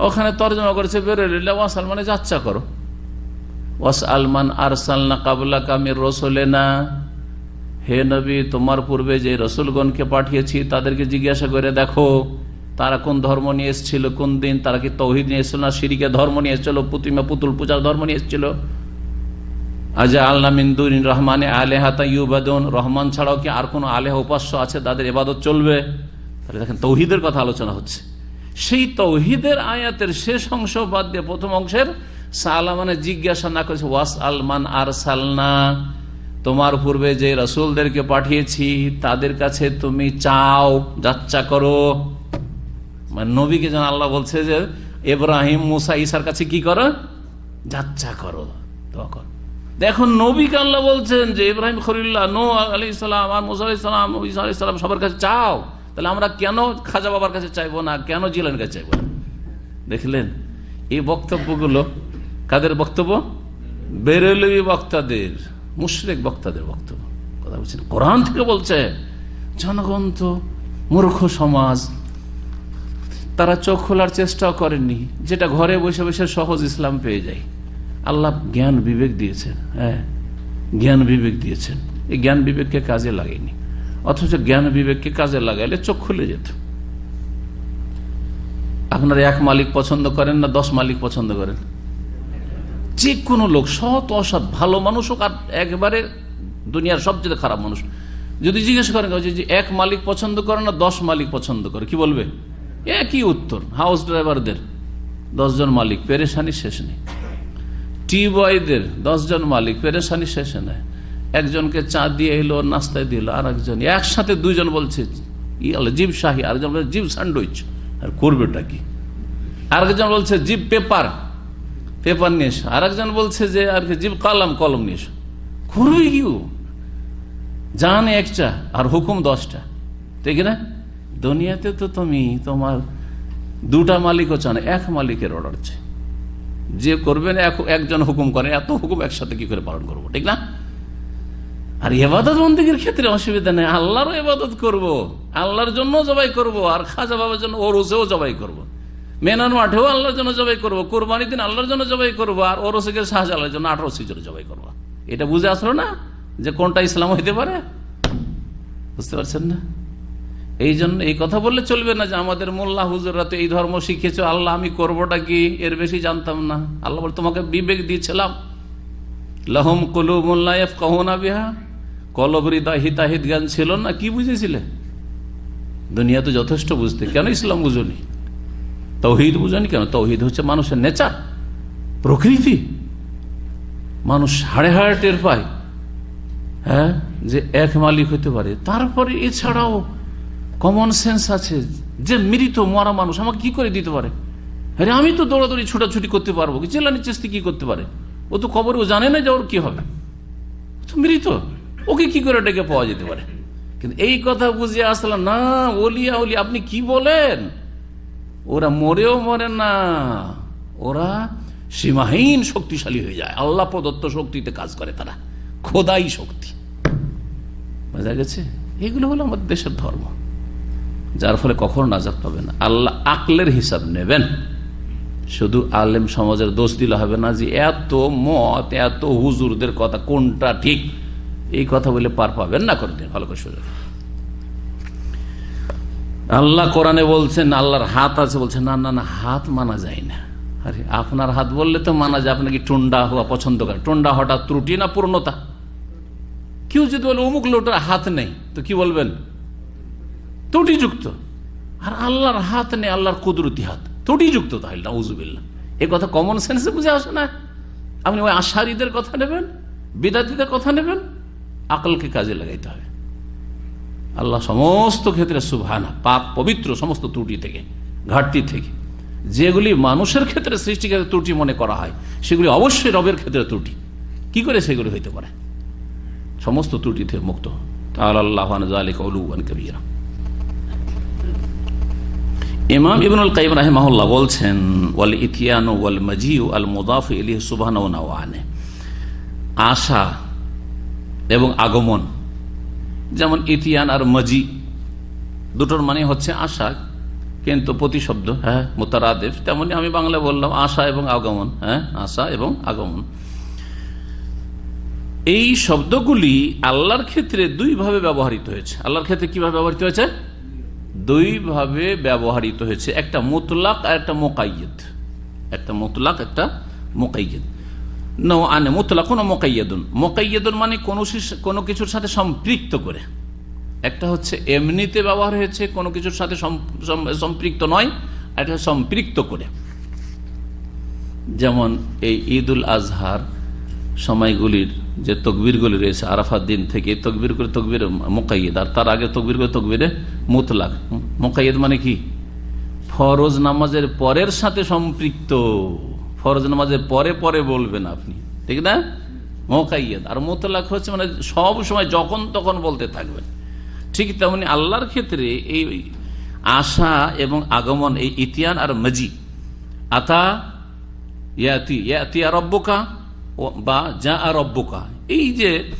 ওখানে তর্জমা করেছে বেরোলিল্লা ওয়াসাল মানে যাচ্ছা করো। ওয়াস আলমান আরসালনা কাবলা কামির রসলে না হে নবী, তোমার পূর্বে যে রসুলগণকে পাঠিয়েছি, তাদেরকে জিজ্ঞাসা করে দেখো, তারা কোন ধর্ম নিয়ে এসেছিল, কোন দিন তারা কি তৌহিদ নিয়ে এসেছিল না সিরিকে ধর্ম নিয়ে এসেছিল, পুতিমা পুতুল পূজার ধর্ম নিয়ে এসেছিল? আজা আল্লাহ মিন্দুর রহমানে আলেহাতা ইউবাদন রহমান ছাড়াও কি আর কোন আলেহ উপাস্য আছে তাদের এবাদত চলবে? তাহলে দেখেন, তৌহিদের কথা আলোচনা হচ্ছে। সেই তৌহিদের আয়াতের শেষ অংশ বাদ দিয়ে প্রথম অংশের সালা মানে জিজ্ঞাসা না করেছে ওয়াস আলমান আর সালনা তোমার পূর্বে যে রসুলদেরকে পাঠিয়েছি, তাদের কাছে তুমি চাও, যাচ্চা করো। মানে নবীকে যেন আল্লাহ বলছে যে এব্রাহিম মুসা ইসার কাছে কি করো? যাচ্চা করো, দোয়া করো। দেখুন নবীকে আল্লাহ বলছেন যে ইব্রাহিম খরিল্লা নো আলি ইসলাম আর মুসা ইসলাম ইসলাম সবার কাছে চাও, তাহলে আমরা কেন খাজা বাবার কাছে চাইব না, কেন জিলানের কাছে চাইব না? দেখলেন, এই বক্তব্যগুলো কাদের বক্তব্য? বেরেলবি বক্তাদের, মুশরেক বক্তাদের বক্তব্য। কথা বলছেন, কোরআন থেকে বলছে, জনগণ তো মূর্খ সমাজ, তারা চোখ খোলার চেষ্টাও করেননি, যেটা ঘরে বসে বসে সহজ ইসলাম পেয়ে যায়। আল্লাহ জ্ঞান বিবেক দিয়েছেন হ্যাঁ? জ্ঞান বিবেক দিয়েছেন। এই জ্ঞান বিবেককে কাজে লাগেনি। অথচ জ্ঞান বিবেককে কাজে লাগাইলে চোখ খুলে যেত। আপনারা এক মালিক পছন্দ করেন না দশ মালিক পছন্দ করেন? যে কোনো লোক, সৎ, অসৎ, ভালো মানুষ হোক আর একবারে দুনিয়ার সবচেয়ে খারাপ মানুষ। যদি জিজ্ঞেস করেন, যে এক মালিক পছন্দ করে না দশ মালিক পছন্দ করে, কি বলবে? একই উত্তর, হাউস ড্রাইভারদের। দশজন মালিক পেরেশানি শেষ নেই। টি বয়দের দশজন মালিক, পেরেশানি শেষে নেই। একজনকে চা দিয়ে এলো, নাস্তায় দিল আর একজন একসাথে দুইজন বলছে জিব শাহি, আরেকজন বলছে জিব স্যান্ডউইচ। আর করবেটা কি? আরেকজন বলছে জিব পেপার পেপার নিয়ে এসো। আরেকজন বলছে যে, আর কি জিব কলম কলম নিয়ে এসো। করবে কি জান একটা, আর হুকুম দশটা। ঠিক না? দুনিয়াতে তো তুমি, তোমার দুটা মালিকও চান এক মালিকের অর্ডার চাই যে করবেন একজন হুকুম করে, এত হুকুম একসাথে কি করে পালন করব, ঠিক না আর এবাদত বন্দীগীর ক্ষেত্রে অসুবিধা নেই, আল্লাহরও এবাদত করব। আল্লাহর জন্য জবাই করব, আর খাজা বাবার জন্য ওরসেও জবাই করব। মেনান মাঠেও আল্লাহর জন্য জবাই করব কোরবানি দিন আল্লাহর জন্য জবাই করব, আর ওরসে গিয়ে শাহজালার জন্য আঠারো জন্য জবাই করব এটা বুঝে আসলো না যে কোনটা ইসলাম হইতে পারে বুঝতে পারছেন না এই জন্য এই কথা বললে চলবে না যে আমাদের মোল্লা হুজুররা তো এই ধর্ম শিখেছ, আল্লাহ আমি করবোটা কি? এর বেশি জানতাম না। আল্লাহ বলে, তোমাকে বিবেক দিয়েছিলাম। লহম কলু মোল্লাইফ কহনা বিহা। কলবরিদা হিতাহিত জ্ঞান ছিল না, কি বুঝেছিলে? দুনিয়া তো যথেষ্ট বুঝতে। কেন ইসলাম বুঝনি? তৌহিদ বুঝনি কেন? তৌহিদ হচ্ছে মানুষের নেচার, প্রকৃতি। মানুষ হাড়ে হাড়ে টের পায়। হ্যাঁ? যে এক মালিক হতে পারে। তারপরে এছাড়াও কমন সেন্স আছে যে মৃত, মরা মানুষ আমাকে কি করে দিতে পারে? আরে আমি তো দৌড়াদৌড়ি, ছোটাছুটি করতে পারব জেলানি চেষ্টি কি করতে পারে? ও তো খবর ও জানে না যে ওর কি হবে। তো মৃত। ওকে কি করে ডেকে পাওয়া যেতে পারে? কিন্তু এই কথা বুঝে আসলাম না ওলিয়া ওলি আপনি কি বলেন? ওরা মরেও মরে না। ওরা সীমাহীন শক্তিশালী হয়ে যায়। আল্লাহ প্রদত্ত শক্তিতে কাজ করে তারা। খোদাই শক্তি। বোঝা গেছে? এগুলো হলো আমাদের দেশের ধর্ম। যার ফলে কখনো নাজাদ পাবে না। আল্লাহ আকলের হিসাব নেবেন। শুধু আলেম সমাজের দোষ দিলে হবে না যে এত মত, এত হুজুরদের কথা কোনটা ঠিক? এই কথা বলে পার পাবেন না করে দিন ভালো করে সুযোগ আল্লাহ কোরআনে বলছেন, আল্লাহর হাত আছে বলছেন না না না, হাত মানা যায় না। আরে, আপনার হাত বললে তো মানা যায়, আপনাকে টন্ডা হওয়া পছন্দ করে। টন্ডা হওয়াটা ত্রুটি না পূর্ণতা? কেউ যদি বলে, অমুক লোটার হাত নেই, তো কি বলবেন? ত্রুটিযুক্ত। আর আল্লাহর হাত নেই, আল্লাহর কুদরতি হাত। ত্রুটিযুক্ত তাহলে নাউজুবিল্লা এই কথা কমন সেন্সে বুঝে আসে না। আপনি ওই আশারিদের কথা নেবেন, বিদাতিদের কথা নেবেন, আকলকে কাজে লাগাইতে হবে। আল্লাহ সমস্ত ক্ষেত্রে সুভানা পাপ পবিত্র, সমস্ত ত্রুটি থেকে, ঘাটতি থেকে, যেগুলি মানুষের ক্ষেত্রে সৃষ্টিকারের ত্রুটি মনে করা হয়, সেগুলি অবশ্যই রবের ক্ষেত্রে ত্রুটি। কি করে সেগুলি হইতে পারে? সমস্ত ত্রুটি থেকে মুক্ত। তাহলে আল্লাহ কবিরা। ইমাম ইবনুল কাইম রাহেমাহুল্লাহ বলছেন, ওয়াল ইতিয়ান ওয়াল মজিউ আল মুদাফ ইলিহ সুবহান ওয়ানে আশা এবং আগমন, যেমন ইতিয়ান আর মজি, দুটোর মানে হচ্ছে আশা, কিন্তু প্রতিশব্দ হ্যাঁ মোতারাদেব তেমনি আমি বাংলা বললাম আশা এবং আগমন হ্যাঁ আশা এবং আগমন। এই শব্দগুলি আল্লাহর ক্ষেত্রে দুই ভাবে ব্যবহৃত হয়েছে। আল্লাহর ক্ষেত্রে কীভাবে ব্যবহৃত হয়েছে? দুই ভাবে ব্যবহৃত হয়েছে। একটা মুতলাক আর একটা মোকাইয়দ একটা মুতলাক, একটা মোকাইয়দ নো, আনে মুতলাক কোনো মোকাইয়দুন মোকাইয়দুন মানে কোনো কোনো কিছুর সাথে সম্পৃক্ত করে। একটা হচ্ছে এমনিতে ব্যবহার হয়েছে, কোনো কিছুর সাথে সম্পৃক্ত নয় একটা সম্পৃক্ত করে। যেমন এই ঈদ উল আজহার সময়গুলির যে তকবিরগুলি রয়েছে আরাফার দিন থেকে তকবির করে তকবির মোকাইদ আর তার আগে তকবির করে তকবিরে মুতলাক। মোকাইদ মানে কি? ফরজ নামাজের পরের সাথে সম্পৃক্ত। ফরজ নামাজের পরে পরে বলবেন আপনি। ঠিক না? মোকাইদ আর মুতলাক হচ্ছে মানে সব সময় যখন তখন বলতে থাকবেন। ঠিক তেমনি আল্লাহর ক্ষেত্রে এই আশা এবং আগমন, এই ইতিয়ান আর মজি। আতা ইয়াতি ইয়াতি আর রব্বকা বা যা আর রব্বকা। এই যে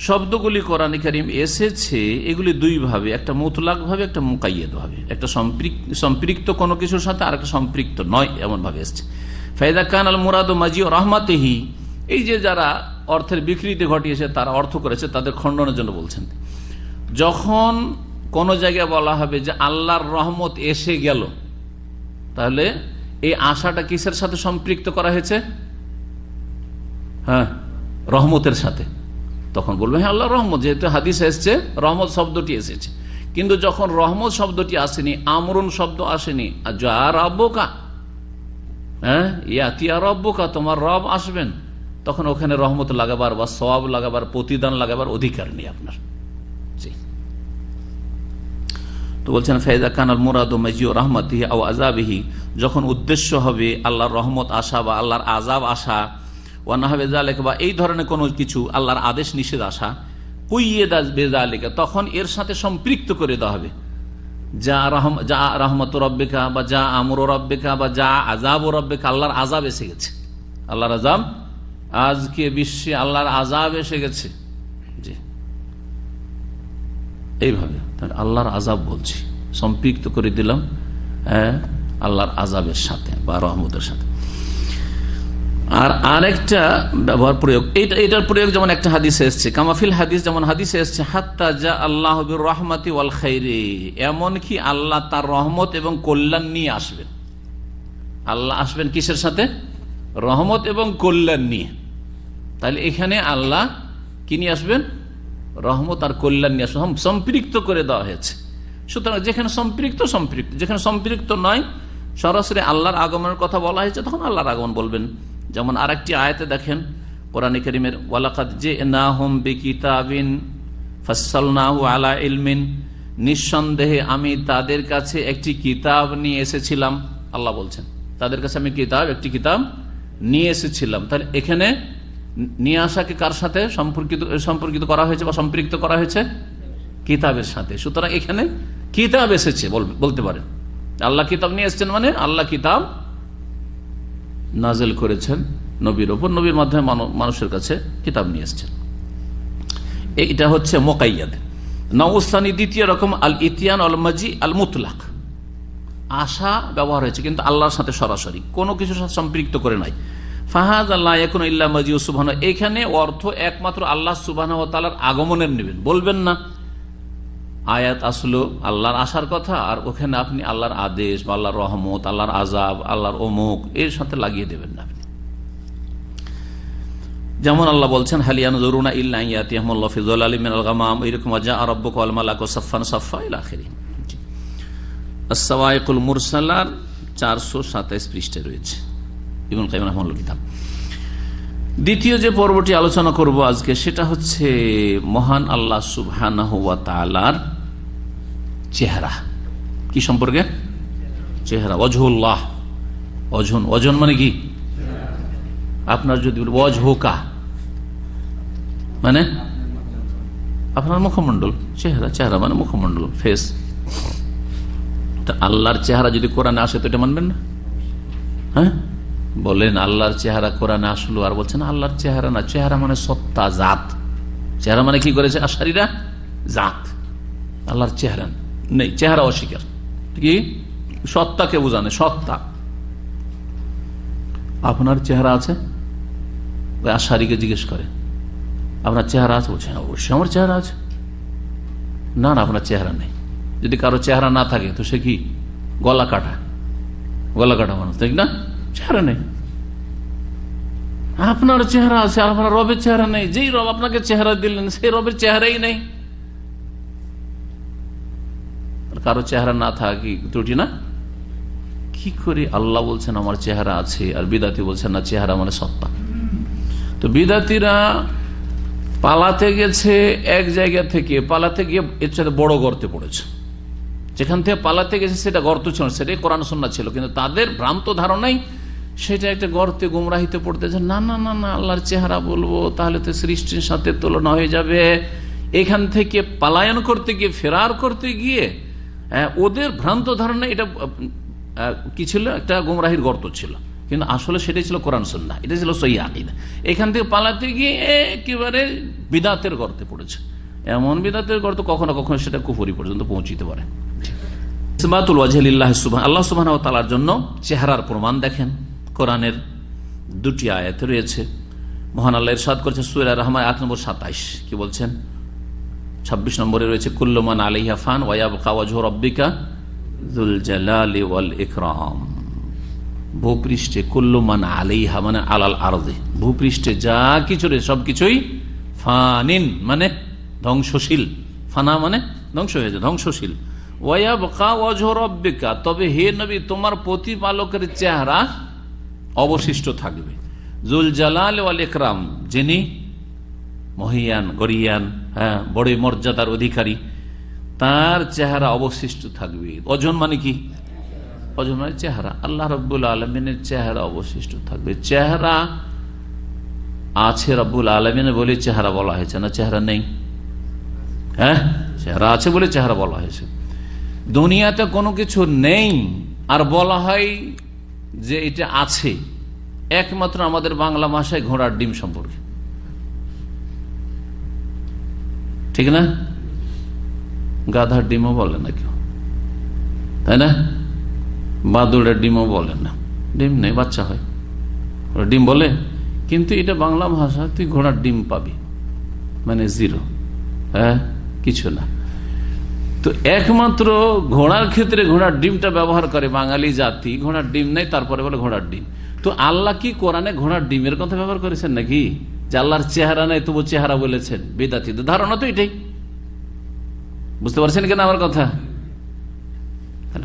শব্দগুলি কোরআন করিম এসেছে, এগুলি দুই ভাবে, একটা মুতলাক ভাবে, একটা মুকাইয়েদ ভাবে। একটা সম্পৃক্ত কোনো কিছুর সাথে আর একটা সম্পৃক্ত নয়, এমন ভাবে এসছে। ফায়দা খান আল মুরাদ মাজি ও রহমাতেহি। এই যে যারা অর্থের বিকৃতি ঘটিয়েছে, তারা অর্থ করেছে, তাদের খণ্ডনের জন্য বলছেন। যখন কোন জায়গায় বলা হবে যে আল্লাহর রহমত এসে গেল, তাহলে এই আশাটা কিসের সাথে সম্পৃক্ত করা হয়েছে? হ্যাঁ রহমতের সাথে। তখন বলবে হ্যাঁ আল্লাহ রহমত, যেহেতু হাদিস এসছে, রহমত শব্দটি এসেছে। কিন্তু যখন রহমত শব্দটি আসেনি, আমরুন শব্দ আসেনি, আর যা রব্বকা হ্যাঁ ইয়াতিয়া রব্বকা তোমার রব আসবেন, তখন ওখানে রহমত লাগাবার বা সব লাগাবার, প্রতিদান লাগাবার অধিকার নেই আপনার। তো বলছেন ফেজা কানাল মুরাদ মজিও রহমতিহি ও আজাবিহি যখন উদ্দেশ্য হবে আল্লাহর রহমত আসা বা আল্লাহর আজাব আসা ওয়ানাহাবে জালেক বা এই ধরনের কোনো কিছু আল্লাহর আদেশ নিষেধ আসা কুইয়ে দাস বেজালেকা, তখন এর সাথে সম্পৃক্ত করে দেওয়া হবে। যা রহম, যা রহমত রব্বিকা, বা যা আমর রব্বিকা, বা যা আজাব রব্বিকা, আল্লাহর আজাব এসে গেছে। আল্লাহর আজাব আজকে বিশ্বে আল্লাহর আজাব এসে গেছে। জি। এইভাবে আল্লাহর আজাব বলছি। সম্পৃক্ত করে দিলাম হ্যাঁ আল্লাহর আজাবের সাথে বা রহমতের সাথে। আর আরেকটা ব্যবহার প্রয়োগ। এটার প্রয়োগ যেমন একটা হাদিসে এসছে কামাফিল হাদিস যেমন হাদিসে এসছে, হাত্তা যা আল্লাহ রহমাতি ওয়াল খাইরে। এমন কি আল্লাহ তার রহমত এবং কল্যাণ নিয়ে আসবেন। আল্লাহ আসবেন কিসের সাথে? রহমত এবং কল্যাণ নিয়ে। তাহলে এখানে আল্লাহ কি নিয়ে আসবেন? রহমত আর কল্যাণ নিয়ে আসবেন। সম্পৃক্ত করে দেওয়া হয়েছে। সুতরাং যেখানে সম্পৃক্ত সম্পৃক্ত। যেখানে সম্পৃক্ত নয়, সরাসরি আল্লাহর আগমনের কথা বলা হয়েছে, তখন আল্লাহর আগমন বলবেন। যেমন আর একটি আয়তে দেখেন, কোরআন করিমের ওয়ালাকাত যে না হোম বেকিতাবিন নিঃসন্দেহে আমি তাদের কাছে একটি কিতাব নিয়ে এসেছিলাম আল্লাহ বলছেন। তাদের কাছে আমি কিতাব, একটি কিতাব নিয়ে এসেছিলাম তাহলে এখানে নিয়ে আসাকে কার সাথে সম্পর্কিত সম্পর্কিত করা হয়েছে বা সম্পৃক্ত করা হয়েছে? কিতাবের সাথে। সুতরাং এখানে কিতাব এসেছে বলতে পারেন। আল্লাহ কিতাব নিয়ে এসছেন মানে আল্লাহ কিতাব নাজেল করেছেন নবীর ওপর। নবীর মাধ্যমে মানুষের কাছে কিতাব নিয়ে এসছেন। এটা হচ্ছে মোকাইয়াদ। নবস্থানী দ্বিতীয় রকম আল ইতিয়ান আল মাজি আল মুতলাক আশা ব্যবহার হয়েছে, কিন্তু আল্লাহর সাথে সরাসরি। কোনো কিছুর সাথে সম্পৃক্ত করে নাই। ফাহাজ আল্লাহ এখন ইল্লা মাজি সুবাহ এখানে অর্থ একমাত্র আল্লাহ সুবাহ আগমনের নেবেন। বলবেন না আয়াত আসলো আল্লাহর আসার কথা, আর ওখানে আপনি আল্লাহর আদেশ বা আল্লাহর রহমত, আল্লাহর আজাব আল্লাহর অমুক এর সাথে লাগিয়ে দেবেন না আপনি। যেমন আল্লাহ বলছেন হালিয়ান আলী মুরসালার চারশো সাতাইশ পৃষ্ঠে রয়েছে। দ্বিতীয় যে পর্বটি আলোচনা করব আজকে, সেটা হচ্ছে মহান আল্লাহ সুবহানার চেহারা। কি সম্পর্কে? চেহারা। অজহুল্লাহ অজন অজন মানে কি? আপনার যদি অজহোকা মানে? আপনার মুখমন্ডল চেহারা। চেহারা মানে মুখমন্ডল ফেস আল্লাহর চেহারা যদি কোরআনে আসে, তো এটা মানবেন না? হ্যাঁ? বলেন, আল্লাহর চেহারা কোরআনে আসলো আর বলছেন আল্লাহর চেহারা না, চেহারা মানে সত্তা, জাত। চেহারা মানে কি করেছে আশারিরা? জাত। আল্লাহর চেহারা নেই, চেহারা অস্বীকার। কি? সত্তাকে বোঝানে, সত্তা। আপনার চেহারা আছে? ওই আশারিকে জিজ্ঞেস করে, আপনার চেহারা আছে? বলছে অবশ্যই আমার চেহারা আছে। না না, আপনার চেহারা নেই। যদি কারও চেহারা না থাকে, তো সে কি? গলা কাটা। গলা কাটা মানুষ ঠিক না? চেহারা নেই। আপনার চেহারা আছে, আপনার রবের চেহারা নেই। যেই রব আপনাকে চেহারা দিলেন সেই রবের চেহারাই নেই। কারও চেহারা না থাকি ত্রুটি না? কি করে আল্লাহ বলছেন আমার চেহারা আছে আর বিদাতি বলছেন, না, চেহারা মানে সত্তা। তো বিদাতিরা পালাতে গেছে এক জায়গা থেকে, পালাতে গিয়ে এর সাথে বড় গর্তে পড়েছে। যেখান থেকে পালাতে গেছে সেটা গর্ত ছিল সেটাই কোরআন সন্না ছিল। কিন্তু তাদের ভ্রান্ত ধারণাই সেটা একটা গর্তে গুমরাহিতে পড়তেছে। না না না না, আল্লাহর চেহারা বলব, তাহলে তো সৃষ্টির সাথে তুলনা হয়ে যাবে। এখান থেকে পালায়ন করতে গিয়ে, ফেরার করতে গিয়ে ওদের ভ্রান্ত ধারণা এটা কি ছিল? একটা গুমরাহির গর্ত ছিল। কিন্তু আসলে সেটাই ছিল কোরআন সন্না এটা ছিল সই আকিদা। এখান থেকে পালাতে গিয়ে একেবারে বিদাতের গর্তে পড়েছে। এমন বিদাতের গর্ত কখনো কখনো সেটা কুফরি পর্যন্ত পৌঁছিতে পারে। ওয়াজহিল্লাহ সুবহান, আল্লাহ সুবহানাহু ওয়া তাআলার জন্য চেহারার প্রমাণ দেখেন। কোরআনের দুটি আয়াত রয়েছে। মহান আল্লাহ ইরশাদ করেছেন সূরা রহমান, আয়াত নম্বর 27 কি বলছেন? 26 নম্বরে রয়েছে কুল্লমান আলাইহা ফান ওয়াব ইয়াবকা ওয়াজহু রাব্বিকা যুল জালালি ওয়াল ভূপৃষ্ঠে কুল্লুমান আলাইহা মানে আলাল আরদে। ভূপৃষ্ঠে যা কিছু রয়েছে সবকিছুই ফানিন মানে ধ্বংসশীল। ফানা মানে ধ্বংস হয়েছে ধ্বংসশীল। ওয়াবকা ওয়াজহ রব্বিকা তবে হে নবী, তোমার প্রতিপালকের চেহারা অবশিষ্ট থাকবে। জুল জালাল ওয়াল ইকরাম, যিনি মহিয়ান, গরিয়ান হ্যাঁ বড় মর্যাদার অধিকারী, তার চেহারা অবশিষ্ট থাকবে। অজন মানে কি? অজন মানে চেহারা। আল্লাহ রব্বুল আলমিনের চেহারা অবশিষ্ট থাকবে। চেহারা আছে রব্বুল আলমিনে বলে চেহারা বলা হয়েছে না? চেহারা নেই। হ্যাঁ চেহারা আছে বলে চেহারা বলা হয়েছে। দুনিয়াতে কোনো কিছু নেই। আর বলা হয় যে এটা আছে, একমাত্র আমাদের বাংলা ভাষায় ঘোড়ার ডিম সম্পর্কে। ঠিক না? গাধার ডিমও বলে না কেউ। তাই না? বাদুড়ের ডিমও বলে না। ডিম নেই, বাচ্চা হয়। ডিম বলে, কিন্তু এটা বাংলা ভাষা তুই ঘোড়ার ডিম পাবি। মানে জিরো। হ্যাঁ? কিছু না। তো একমাত্র ঘোড়ার ক্ষেত্রে ঘোড়ার ডিমটা ব্যবহার করে বাঙালি জাতি, ঘোড়ার ডিম নেই, তারপরে বলে ঘোড়ার ডিম। তো আল্লাহ কি কোরআনে ঘোড়ার ডিমের কথা ব্যবহার করেছেন নাকি? যে আল্লাহর চেহারা নেই, তবু চেহারা বলেছেন। বেদাতি ধারণা তো এটাই। বুঝতে পারছেন কেন আমার কথা?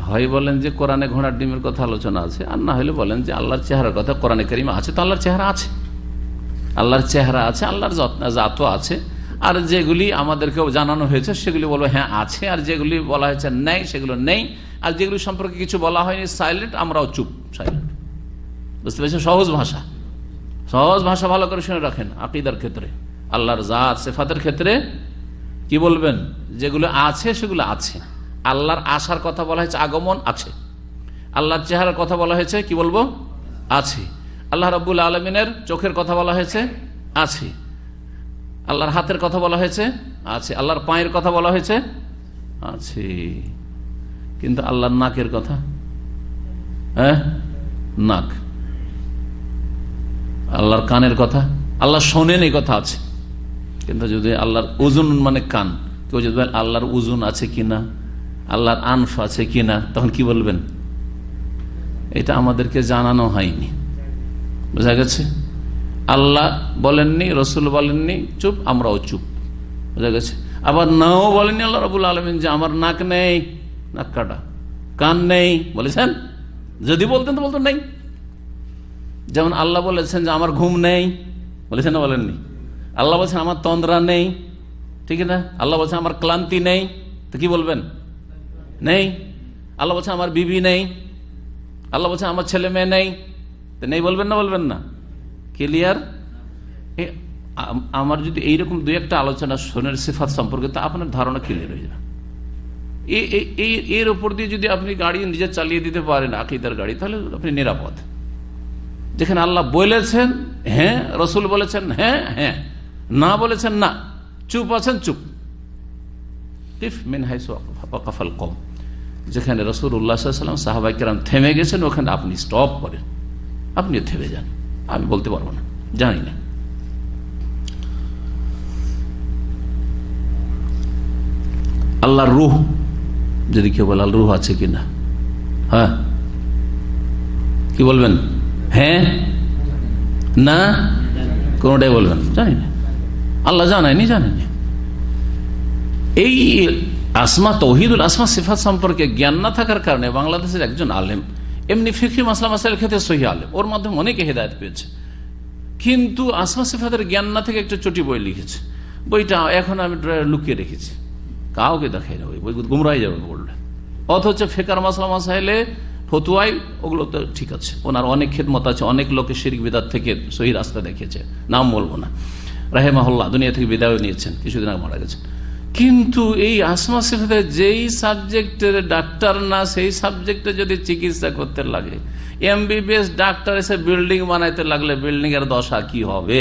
হয় বলেন যে কোরআনে ঘোড়ার ডিমের কথা আলোচনা আছে, আর না হলে বলেন যে আল্লাহর চেহারার কথা কোরআনে করিমা আছে, তো আল্লাহর চেহারা আছে। আল্লাহর চেহারা আছে, আল্লাহর জাতও আছে। আর যেগুলি আমাদেরকে জানানো হয়েছে, সেগুলি বলব হ্যাঁ আছে। আর যেগুলি বলা হয়েছে, নেই, সেগুলো নেই। আর যেগুলি সম্পর্কে কিছু বলা হয়নি সাইলেন্ট আমরাও চুপ সাইলেন্ট বুঝতে পেরেছেন? সহজ ভাষা। সহজ ভাষা ভালো করে শুনে রাখেন আকিদার ক্ষেত্রে। আল্লাহর জাত, সেফাতের ক্ষেত্রে কি বলবেন? যেগুলো আছে, সেগুলো আছে। আল্লাহর আশার কথা বলা হয়েছে, আগমন আছে। আল্লাহর চেহারার কথা বলা হয়েছে, কি বলব? আছে। আল্লাহ রব্বুল আলমিনের চোখের কথা বলা হয়েছে, আছে। আল্লাহর হাতের কথা বলা হয়েছে? আছে। আল্লাহর পায়ের কথা বলা হয়েছে? আছে। কিন্তু আল্লাহর নাকের কথা? হ্যাঁ? নাক। আল্লাহর কানের কথা? আল্লাহ শোনেন এই কথা আছে। কিন্তু যদি আল্লাহর ওজন মানে কান, কেউ যদি আল্লাহর ওজন আছে কিনা, আল্লাহর আনফ আছে কিনা, তখন কি বলবেন? এটা আমাদেরকে জানানো হয়নি। বোঝা গেছে? আল্লাহ বলেননি, রসুল বলেননি, চুপ, আমরাও চুপ। বোঝা গেছে? আবার নাও বলেননি আল্লাহ রবুল আলমিন যে আমার নাক নেই, নাক কাটা। কান নেই, বলেছেন? যদি বলতেন তো বলতেন নেই। যেমন আল্লাহ বলেছেন যে আমার ঘুম নেই, বলেছেন না বলেননি? আল্লাহ বলছেন আমার তন্দ্রা নেই, ঠিক না? আল্লাহ বলছেন আমার ক্লান্তি নেই, তো কি বলবেন? নেই। আল্লাহ বলছেন আমার বিবি নেই, আল্লাহ বলছেন আমার ছেলে মেয়ে নেই, তো নেই বলবেন না বলবেন না? ক্লিয়ার? আমার যদি এইরকম দুই একটা আলোচনা সোনের সিফাত সম্পর্কে, তা আপনার ধারণা ক্লিয়ার হয়ে যাবে। এর উপর দিয়ে যদি আপনি গাড়ি নিজে চালিয়ে দিতে পারেন, আকিদার গাড়ি, তাহলে আপনি নিরাপদ। যেখানে আল্লাহ বলেছেন হ্যাঁ রসুল বলেছেন হ্যাঁ হ্যাঁ না বলেছেন, না, চুপ আছেন, চুপ। কাফাল কম যেখানে রসুল উল্লাহাম সাহাবাইকেরাম থেমে গেছেন, ওখানে আপনি স্টপ করেন। আপনিও থেমে যান। আমি বলতে পারব না। জানি না। আল্লাহর রুহ, যদি কেউ বলে আল্লাহ রুহ আছে কিনা। হ্যাঁ? কি বলবেন? হ্যাঁ? না? কোনটাই বলবেন জানি না। আল্লাহ জানায়নি জানেনি। এই আসমা, তৌহিদুল আসমা, সিফাত সম্পর্কে জ্ঞান না থাকার কারণে বাংলাদেশের একজন আলেম এমনি ফিকি মাসলা মাসাইল খেতে সহি আলেম। ওর মাধ্যমে অনেকে হেদায়ত পেয়েছে। কিন্তু আসমা সিফাতের জ্ঞান না থেকে একটা চটি বই লিখেছে। বইটা এখন আমি লুকিয়ে রেখেছি। কাউকে দেখাই না ওই বই গুমরাই যাবে বললে। অথচ ফেকার মাসলা মাসাইলে ফতুয়াই, ওগুলো তো ঠিক আছে। ওনার অনেক খেদমত আছে। অনেক লোকে শিরিক বিদার থেকে সহি রাস্তা দেখিয়েছে। নাম বলব না। রাহেমাহুল্লাহ, দুনিয়া থেকে বিদায় নিয়েছেন। কিছুদিন আগে মারা গেছেন। কিন্তু এই আসমা সিফাতে যেই সাবজেক্টের ডাক্তার না, সেই সাবজেক্টে যদি চিকিৎসা করতে লাগে, এমবিবিএস ডাক্তার এসে বিল্ডিং বানাইতে লাগলে বিল্ডিং এর দশা কি হবে?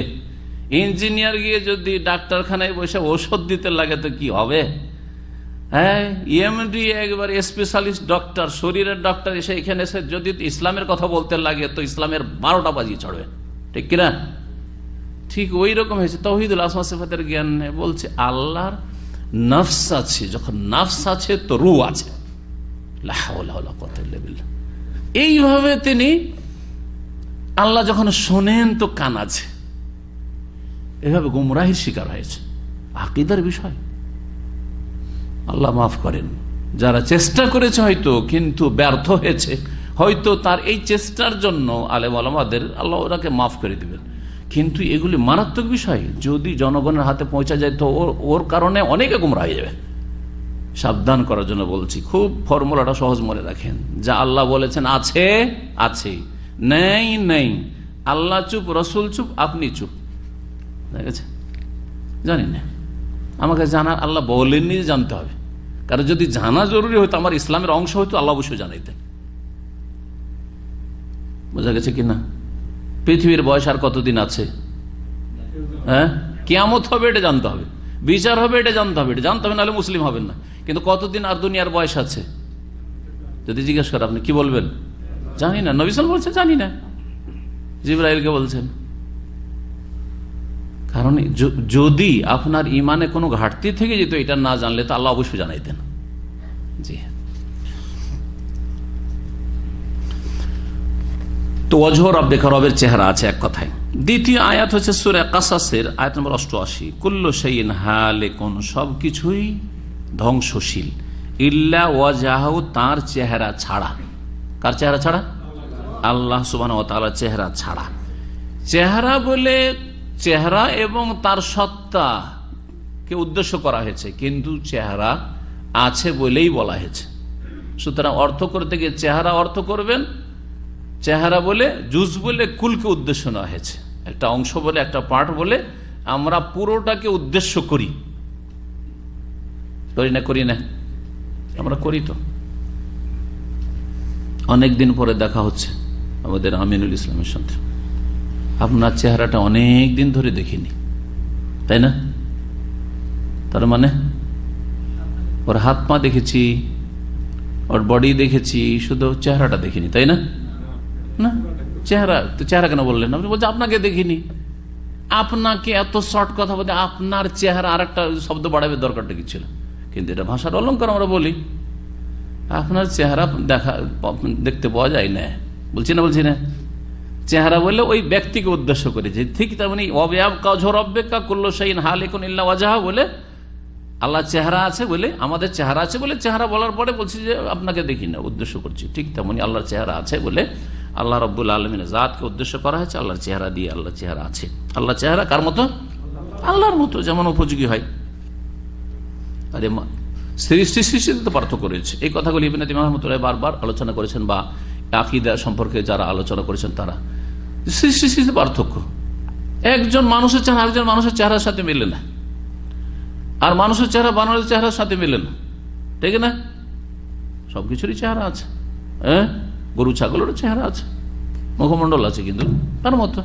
ইঞ্জিনিয়ার গিয়ে যদি ডাক্তারখানায় বসে ওষুধ দিতে লাগে তো কি হবে? হ্যাঁ ইএমডি একবার স্পেশালিস্ট ডক্টর, শরীরের ডক্টর এসে এখানে এসে যদি ইসলামের কথা বলতে লাগে তো ইসলামের বারোটা বাজিয়ে চড়বে ঠিক কিনা? ঠিক ওই রকম হয়েছে। তহিদুল আসমা সিফাতের জ্ঞান বলছে, আল্লাহর নফস আছে, যখন নফস আছে তো রু আছে। এইভাবে তিনি আল্লাহ যখন শোনেন তো কান আছে। এভাবে গুমরাহির শিকার হয়েছে। আকিদার বিষয়। আল্লাহ মাফ করেন। যারা চেষ্টা করেছে হয়তো, কিন্তু ব্যর্থ হয়েছে। হয়তো তার এই চেষ্টার জন্য আলেম আলমাদের আল্লাহ ওরাকে মাফ করে দিবেন। কিন্তু এগুলি মারাত্মক বিষয়। যদি জনগণের হাতে পৌঁছা যায়, তো ওর কারণে অনেকে গুমরা হয়ে যাবে। সাবধান করার জন্য বলছি, খুব ফর্মুলাটা সহজ মনে রাখেন। যা আল্লাহ বলেছেন আছে আছে। নেই নেই। আল্লাহ চুপ, রসুল চুপ, আপনি চুপ। জানি না। আমাকে জানার আল্লাহ বলেননি জানতে হবে। কারণ যদি জানা জরুরি হতো, আমার ইসলামের অংশ হয়তো আল্লাহ অবশ্যই জানাইতেন। বোঝা গেছে কিনা? পৃথিবীর বয়স আর কতদিন আছে? হ্যাঁ? কেয়ামত হবে, এটা জানতে হবে। বিচার হবে, এটা জানতে হবে। এটা জানতে হবে, নাহলে মুসলিম হবেন না। কিন্তু কতদিন আর দুনিয়ার বয়স আছে? যদি জিজ্ঞেস করেন, আপনি কি বলবেন? জানি না। নবিসাল বলছে জানি না। জিব্রাইলকে বলছেন। কারণ যদি আপনার ইমানে কোনো ঘাটতি থেকে যেত, এটা না জানলে তো আল্লাহ অবশ্যই জানাইতেন। জি। তো অজহ রবের চেহারা আছে এক কথায়। দ্বিতীয় আয়াত হচ্ছে সুরে কাসাসের, আয়াত নম্বর অষ্টআশি। কুল্ল সেইন হালে কোন সবকিছুই ধ্বংসশীল। ইল্লা ওয়াজাহ, তার চেহারা ছাড়া। কার চেহারা ছাড়া? আল্লাহ সুবান ও তাআলার চেহারা ছাড়া। চেহারা বলে চেহারা এবং তার সত্তা কে উদ্দেশ্য করা হয়েছে, কিন্তু চেহারা আছে বলেই বলা হয়েছে। সুতরাং অর্থ করতে গিয়ে চেহারা অর্থ করবেন চেহারা বলে জুজ বলে কুলকে উদ্দেশ্য নেওয়া হয়েছে। একটা অংশ বলে, একটা পার্ট বলে, আমরা পুরোটাকে উদ্দেশ্য করি। করি না করি না। আমরা করি তো। অনেকদিন পরে দেখা হচ্ছে আমাদের আমিনুল ইসলামের সাথে। আপনার চেহারাটা অনেক দিন ধরে দেখিনি। তাই না? তার মানে ওর হাত পা দেখেছি, ওর বডি দেখেছি, শুধু চেহারাটা দেখিনি, তাই না? না? চেহারা, তো চেহারা কেন বললেন? আপনি বলছেন, আপনাকে দেখিনি। আপনাকে এত শর্ট কথা বলতে, আপনার চেহারা আর একটা শব্দ বাড়াবে দরকারটা কি ছিল? কিন্তু এটা ভাষার অলঙ্কার আমরা বলি। আপনার চেহারা দেখা, দেখতে পাওয়া যায় না। বলছি না বলছি না। চেহারা বললে ওই ব্যক্তিকে উদ্দেশ্য করেছে ঠিক তেমনি অবয়াব কাজরব্বেকা করল সেইন হাল এখন ইল্লা ওয়াজাহা বলে, আল্লাহ চেহারা আছে বলে, আমাদের চেহারা আছে বলে, চেহারা বলার পরে বলছি যে, আপনাকে দেখি না উদ্দেশ্য করছি। ঠিক তেমনি আল্লাহর চেহারা আছে বলে আল্লাহ রব্বুল আলমিনের জাতকে উদ্দেশ্য করা হয়েছে, আল্লাহর চেহারা দিয়ে আল্লাহ চেহারা আছে। আল্লাহ চেহারা কার মতো? আল্লাহর মতো, যেমন উপযোগী হয়। আরে সৃষ্টি সৃষ্টিতে তো পার্থক্য রয়েছে। এই কথাগুলি ইবিনাতি মাহমুদুল্লাহ বারবার আলোচনা করেছেন বা আকিদা সম্পর্কে যারা আলোচনা করেছেন তারা। সৃষ্টি সৃষ্টিতে পার্থক্য। একজন মানুষের চেহারা, আরেকজন মানুষের চেহারার সাথে মিলে না। আর মানুষের চেহারা বানানোর চেহারার সাথে মিলে না। ঠিক না? সবকিছুরই চেহারা আছে। হ্যাঁ? গরু, ছাগলেরও চেহারা আছে। মুখমন্ডল আছে কিন্তু, তার মতো।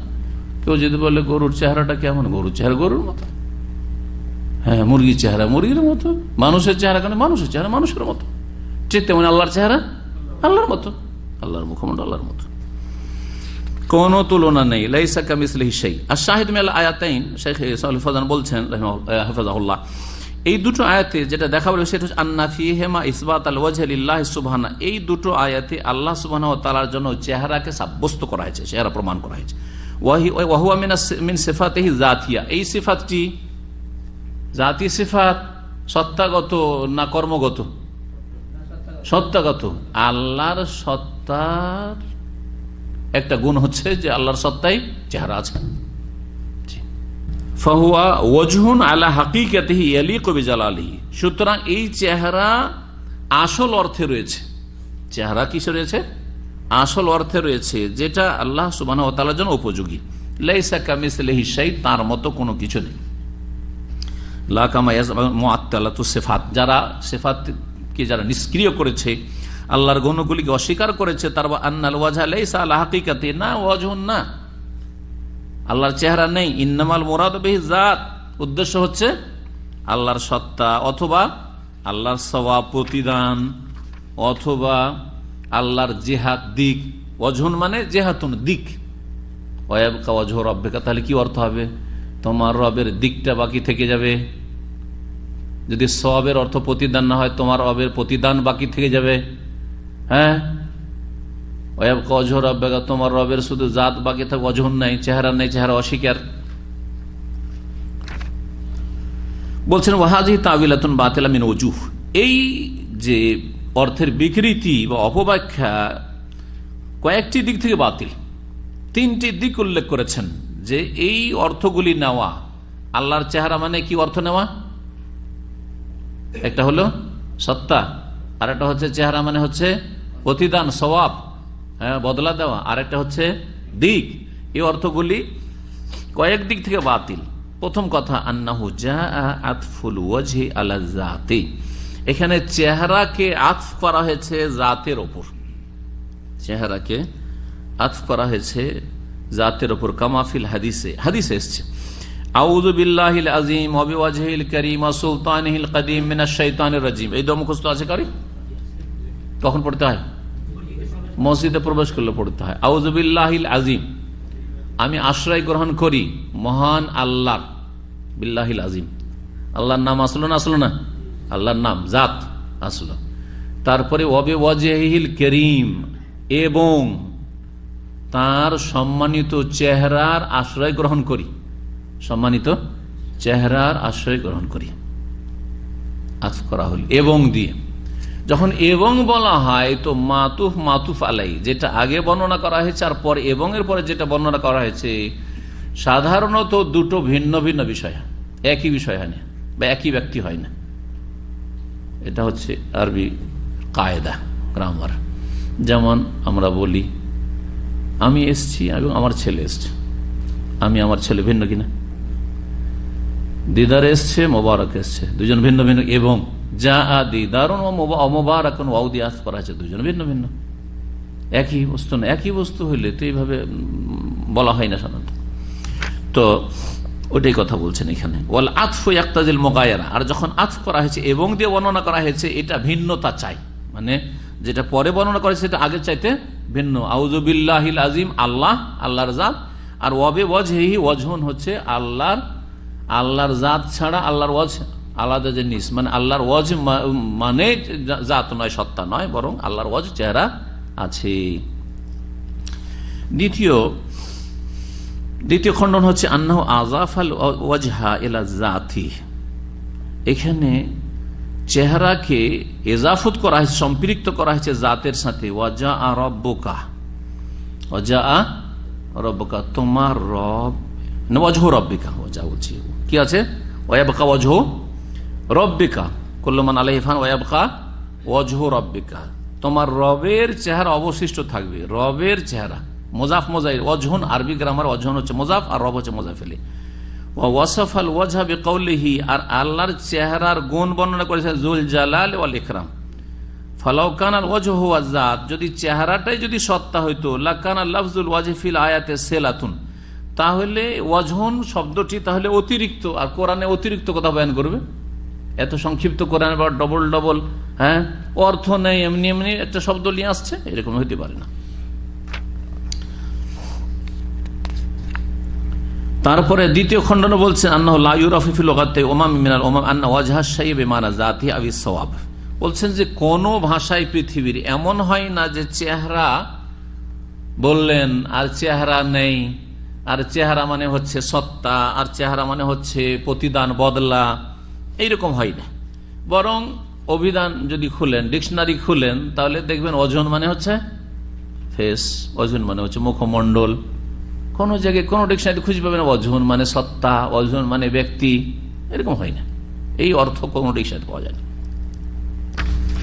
কেউ যদি বলে গরুর চেহারাটা কেমন? গরুর চেহারা গরুর মতো। হ্যাঁ মুরগির চেহারা মুরগির মতো। মানুষের চেহারা কেন? মানুষের চেহারা মানুষের মতো। ঠিক তেমন আল্লাহর চেহারা আল্লাহর মতো। আল্লাহর মুখমন্ডল আল্লাহর মতো। কোন তুলনা নেই। লাইসা কামিসলি সেই আর শাহিদ মেল আয়াতাইন শেখ ফজান বলছেন এই দুটো আয়াতে যেটা দেখা বলে সেটা হচ্ছে আন্নাফি হেমা ইসবাত আল ওয়াজহিল্লাহ সুবহানা। এই দুটো আয়াতে আল্লাহ সুবহানা ও তালার জন্য চেহারাকে সাব্যস্ত করা হয়েছে, চেহারা প্রমাণ করা হয়েছে। ওয়াহি মিন সিফাতেহি এই জাতি সিফাত, সত্তাগত না কর্মগত? সত্তাগত। আল্লাহর সত্তার একটা গুণ হচ্ছে যে আল্লাহর সত্তাই চেহারা আছে। ফাহুয়া ওজহুন আলা হাকিকাতিহি ইয়ালিক বিজালালিহি। সুতরাং এই চেহারা আসল অর্থে রয়েছে। চেহারা কিসে রয়েছে? আসল অর্থে রয়েছে যেটা আল্লাহ সুবাহ তালার জন্য উপযোগী। লাইসা কামিসলেহি সেই তার মতো কোনো কিছু নেই। সেফাত, যারা সেফাতকে যারা নিষ্ক্রিয় করেছে, আল্লাহর গণগুলিকে অস্বীকার করেছে, তার আন্নাল ওয়াজা লাইসা আল্লাহ হাকিকাতে না, ওয়াজহুন না। আল্লাহর চেহারা নেই, ইন্নামাল মোরাদ জাত উদ্দেশ্য হচ্ছে আল্লাহর সত্তা অথবা আল্লাহর সওয়া প্রতিদান অথবা আল্লাহর জেহাদ দিক। অঝন মানে জেহাতুন দিক। ওয়াবকা অজহ রব্বেকা, তাহলে কি অর্থ হবে? তোমার রবের দিকটা বাকি থেকে যাবে। যদি সবের অর্থ প্রতিদান না হয়, তোমার রবের প্রতিদান বাকি থেকে যাবে। হ্যাঁ? ওয়াবকা অজহ রব্বেকা তোমার রবের শুধু জাত বাকি থাকবে অজহন নাই চেহারা নেই চেহারা অস্বীকার বলছেন ওয়াহাজি তাবিলাতুন বাতিলা মিন ওজুহ এই যে অর্থের বিকৃতি বা অপব্যাখ্যা কয়েকটি দিক থেকে বাতিল। তিনটি দিক উল্লেখ করেছেন যে এই অর্থগুলি নেওয়া, আল্লাহর চেহারা মানে কি অর্থ নেওয়া? একটা হলো সত্তা আর একটা হচ্ছে চেহারা মানে হচ্ছে প্রতিদান সবাব হ্যাঁ বদলা দেওয়া। আর একটা হচ্ছে দিক। এই অর্থগুলি কয়েক দিক থেকে বাতিল। প্রথম কথা, আন্নাহু আলা জাতি এখানে চেহারাকে আতফ করা হয়েছে জাতের ওপর। চেহারাকে আতফ করা হয়েছে জাতের ওপর কামাফিল হাদিসে। হাদিসে এসছে। আউযু বিল্লাহিল আযীম ওয়া বিওয়াজহিল কারীম ওয়া সুলতানিহিল কদীম মিনাশ শাইতানির রাজীম। এই আছে কারি পড়তে হয়। মসজিদে প্রবেশ করলে পড়তে হয়। আউযু বিল্লাহিল আযীম। আমি আশ্রয় গ্রহণ করি মহান আল্লাহ বিল্লাহিল আজিম আল্লাহর নাম আসলো না আসলো না? আল্লাহর নাম, জাত আসলো। তারপরে ওবে ওয়াজহিল করিম এবং তার সম্মানিত চেহারার আশ্রয় গ্রহণ করি। সম্মানিত চেহারার আশ্রয় গ্রহণ করি। আজ করা হল। এবং দিয়ে যখন এবং বলা হয়, তো মাতুফ মাতুফ আলাই, যেটা আগে বর্ণনা করা হয়েছে আর পর এবং এর পরে যেটা বর্ণনা করা হয়েছে, সাধারণত দুটো ভিন্ন ভিন্ন বিষয়, একই বিষয় হয় না, বা একই ব্যক্তি হয় না। এটা হচ্ছে আরবি কায়দা গ্রামার যেমন আমরা বলি, আমি এসছি এবং আমার ছেলে এসছে। আমি আমার ছেলে ভিন্ন কিনা? দিদার এসছে, মোবারক এসছে। দুজন ভিন্ন ভিন্ন এবং যা করা আছে ভিন্ন ভিন্ন। একই বস্তু একই বস্তু তো এইভাবে বলা হয় না সাধারণত। তো ওটাই কথা বলছেন এখানে। আর যখন আতফ করা হয়েছে এবং দিয়ে বর্ণনা করা হয়েছে, এটা ভিন্নতা চাই। মানে যেটা পরে বর্ণনা করা সেটা আগে চাইতে ভিন্ন। আউজুবিল্লাহিল আজিম আল্লাহ, আল্লাহর জাত। আর ওয়াবে ওয়াজহি ওয়াজহন হচ্ছে আল্লাহর আল্লাহর জাত ছাড়া আল্লাহর ওয়াজ আলাদা জিনিস। মানে আল্লাহর ওয়াজ মানে জাত নয়, সত্তা নয়, বরং আল্লাহর ওয়াজ চেহারা আছে। দ্বিতীয় দ্বিতীয় খণ্ডন হচ্ছে আন্না আজাফ আল ওয়াজহা এলা জাতি এখানে চেহারাকে এজাফত করা হয়েছে, সম্পৃক্ত করা হয়েছে জাতের সাথে। ওয়াজা আ রব্বকা। ওয়াজা আ রব্বকা, তোমার রব ওয়াজহ রব্বিকা ওয়াজা বলছি কি আছে? ওয়াবকা ওয়াজহ রব্বিকা কল্লমান আলহিফান ওয়াবকা ওয়াজহ রব্বিকা। তোমার রবের চেহারা অবশিষ্ট থাকবে, রবের চেহারা। মোজাফ মোজাই অজহন আরবি গ্রামার অজহন হচ্ছে মোজাফ আর রব হচ্ছে মোজাফেলি। ওয়াসফ আল ওয়াজহাবি কৌলিহি আর আল্লাহর চেহারার গুণ বর্ণনা করেছে জুল জালাল ওয়াল ইকরাম। ফালাউকান আল ওয়াজহ ওয়াজাত যদি চেহারাটাই যদি সত্তা হইতো লাকান আল্লাফজুল ওয়াজফিল আয়াতে সেলাতুন। তাহলে ওয়াজহন শব্দটি তাহলে অতিরিক্ত, আর কোরআনে অতিরিক্ত কথা বয়ান করবে। এত সংক্ষিপ্ত কোরআন বা ডবল ডবল হ্যাঁ? অর্থ নেই, এমনি এমনি একটা শব্দ নিয়ে আসছে, এরকম হইতে পারে না। তারপরে দ্বিতীয় খণ্ডন লাইফিফিল ওমাম জাতি বলছেন যে, কোন ভাষায় পৃথিবীর এমন হয় না যে চেহারা বললেন, আর চেহারা নেই। আর চেহারা মানে হচ্ছে সত্তা, আর চেহারা মানে হচ্ছে প্রতিদান বদলা। এইরকম হয় না বরং অভিধান যদি খুলেন, ডিকশনারি খুলেন, তাহলে দেখবেন অজন মানে হচ্ছে ফেস অজন মানে হচ্ছে মুখমণ্ডল। কোনো জায়গায় কোনো ডিকশনারি খুঁজে পাবে না অজন মানে সত্তা অজন মানে ব্যক্তি, এরকম হয় না এই অর্থ কোনো ডিকশনারি পাওয়া যায় না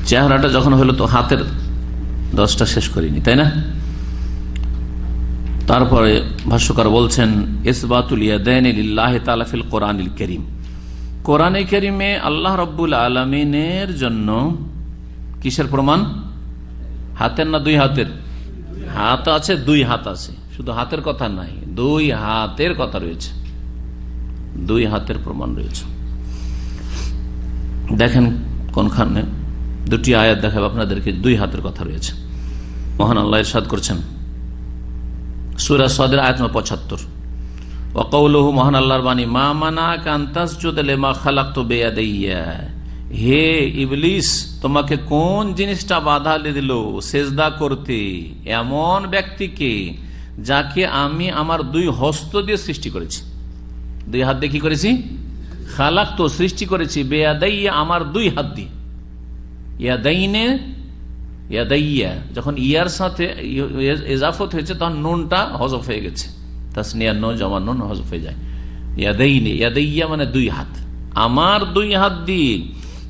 চেহারাটা যখন হলো তো হাতের দশটা শেষ করিনি, তাই না? তারপরে ভাষ্যকার বলছেন, ইসবাতুল ইয়াদাইনিল্লাহ তালাফিল কোরআনিল করিম। কোরআনে করিমে আল্লাহ রব্বুল আলমিনের জন্য কিসের প্রমাণ? হাতের না দুই হাতের? হাত আছে, দুই হাত আছে। শুধু হাতের কথা নাই, দুই হাতের কথা রয়েছে। দুই হাতের প্রমাণ রয়েছে। দেখেন কোনখানে দুটি আয়াত দেখাবে আপনাদেরকে, দুই হাতের কথা রয়েছে। মহান আল্লাহ ইরশাদ করছেন। সুরা সদের আয়াত পঁচাত্তর। ওকৌলহু মহান আল্লাহর বাণী, মা মানা কান্তাস মা খালাক তো বেয়াদাইয়া। হে ইবলিস, তোমাকে কোন জিনিসটা বাধা দিল সেজদা করতে? এমন ব্যক্তিকে যাকে আমি আমার দুই হস্ত দিয়ে সৃষ্টি করেছি। দুই হাত দিয়ে কি করেছি? খালাক তো সৃষ্টি করেছি, বেয়াদাইয়া আমার দুই হাত দিয়ে। ইয়াদাইনে, ইয়াদাইয়া, যখন ইয়ার সাথে এজাফত হয়েছে, তখন নুনটা হজফ হয়ে গেছে। তাসনিয়া নো জমা নুন হজফ হয়ে যায়। ইয়াদাইনে, ইয়াদাইয়া মানে দুই হাত। আমার দুই হাত দিয়ে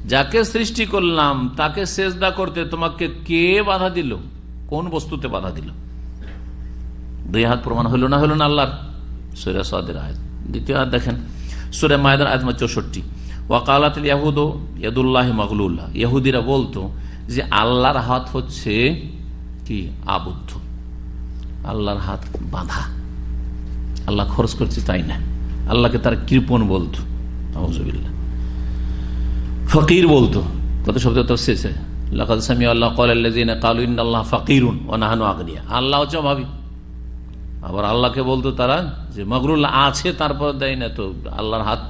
যাকে সৃষ্টি করলাম, তাকে সেজদা করতে তোমাকে কে বাধা দিল? কোন বস্তুতে বাধা দিল? দুই হাত প্রমাণ হলো না হলো না আল্লাহর? সুরা সাদের আয়াত। দ্বিতীয় আয়াত দেখেন, সুরে মায়দার আয়াত চৌষট্টি। ওয়াকালাত ইয়াহুদ ইয়াদুল্লাহ মগলুল্লাহ ইহুদিরা বলতো যে আল্লাহর হাত হচ্ছে কি? আবদ্ধ। আল্লাহর হাত বাঁধা। আল্লাহ খরচ করছে তাই না? আল্লাহকে তার কৃপন বলতো। ফকির বলতো। কত শব্দ তো শেষে। সামি আল্লাহ ইন্নাল্লাহ ফাকিরুন আল্লাহ আবার আল্লাহকে বলতো তারা যে আছে, তারপর দেয় না তো আল্লাহর হাত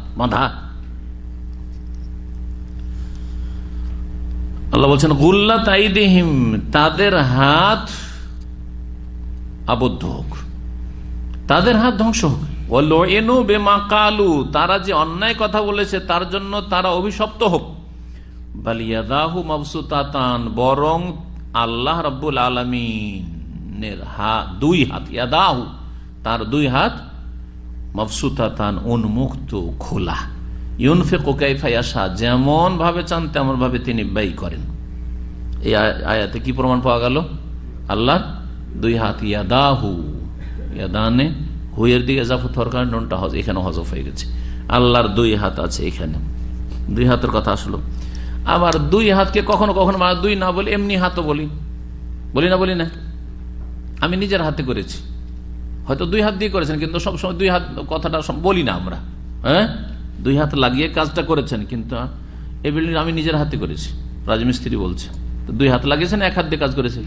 আল্লাহ বলছেন তাইদিহিম তাদের হাত আবদ্ধ হোক। তাদের হাত ধ্বংস হোক। এনু বেমা কালু, তারা যে অন্যায় কথা বলেছে, তার জন্য তারা অভিশপ্ত হোক। বালিয়াদাহু মাবসুতাতান, বরং আল্লাহ রব্বুল আলমিনের হাত দুই হাত, ইয়াদাহু, তার দুই হাত মফসুতাতান উন্মুক্ত, খোলা। ইউনফে কোকাইফাইয়াশা যেমন ভাবে চান, তেমন ভাবে তিনি ব্যয় করেন। এই আয়াতে কি প্রমাণ পাওয়া গেল? আল্লাহ দুই হাত ইয়াদাহু। ইয়াদানে হুইয়ের দিকে জাফত হওয়ার কারণে নুনটা হজ এখানে হজফ হয়ে গেছে। আল্লাহর দুই হাত আছে এখানে। দুই হাতের কথা আসলো। আবার দুই হাতকে কখনো কখনো মানে দুই না বলি, এমনি হাতও বলি। বলি না বলি না। আমি নিজের হাতে করেছি। হয়তো দুই হাত দিয়ে করেছেন, কিন্তু সবসময় দুই হাত কথাটা বলি না আমরা। হ্যাঁ? দুই হাত লাগিয়ে কাজটা করেছেন, কিন্তু এই বিল্ডিং আমি নিজের হাতে করেছি। রাজমিস্ত্রি বলছে দুই হাত লাগিয়েছেন, এক হাত দিয়ে কাজ করেছে?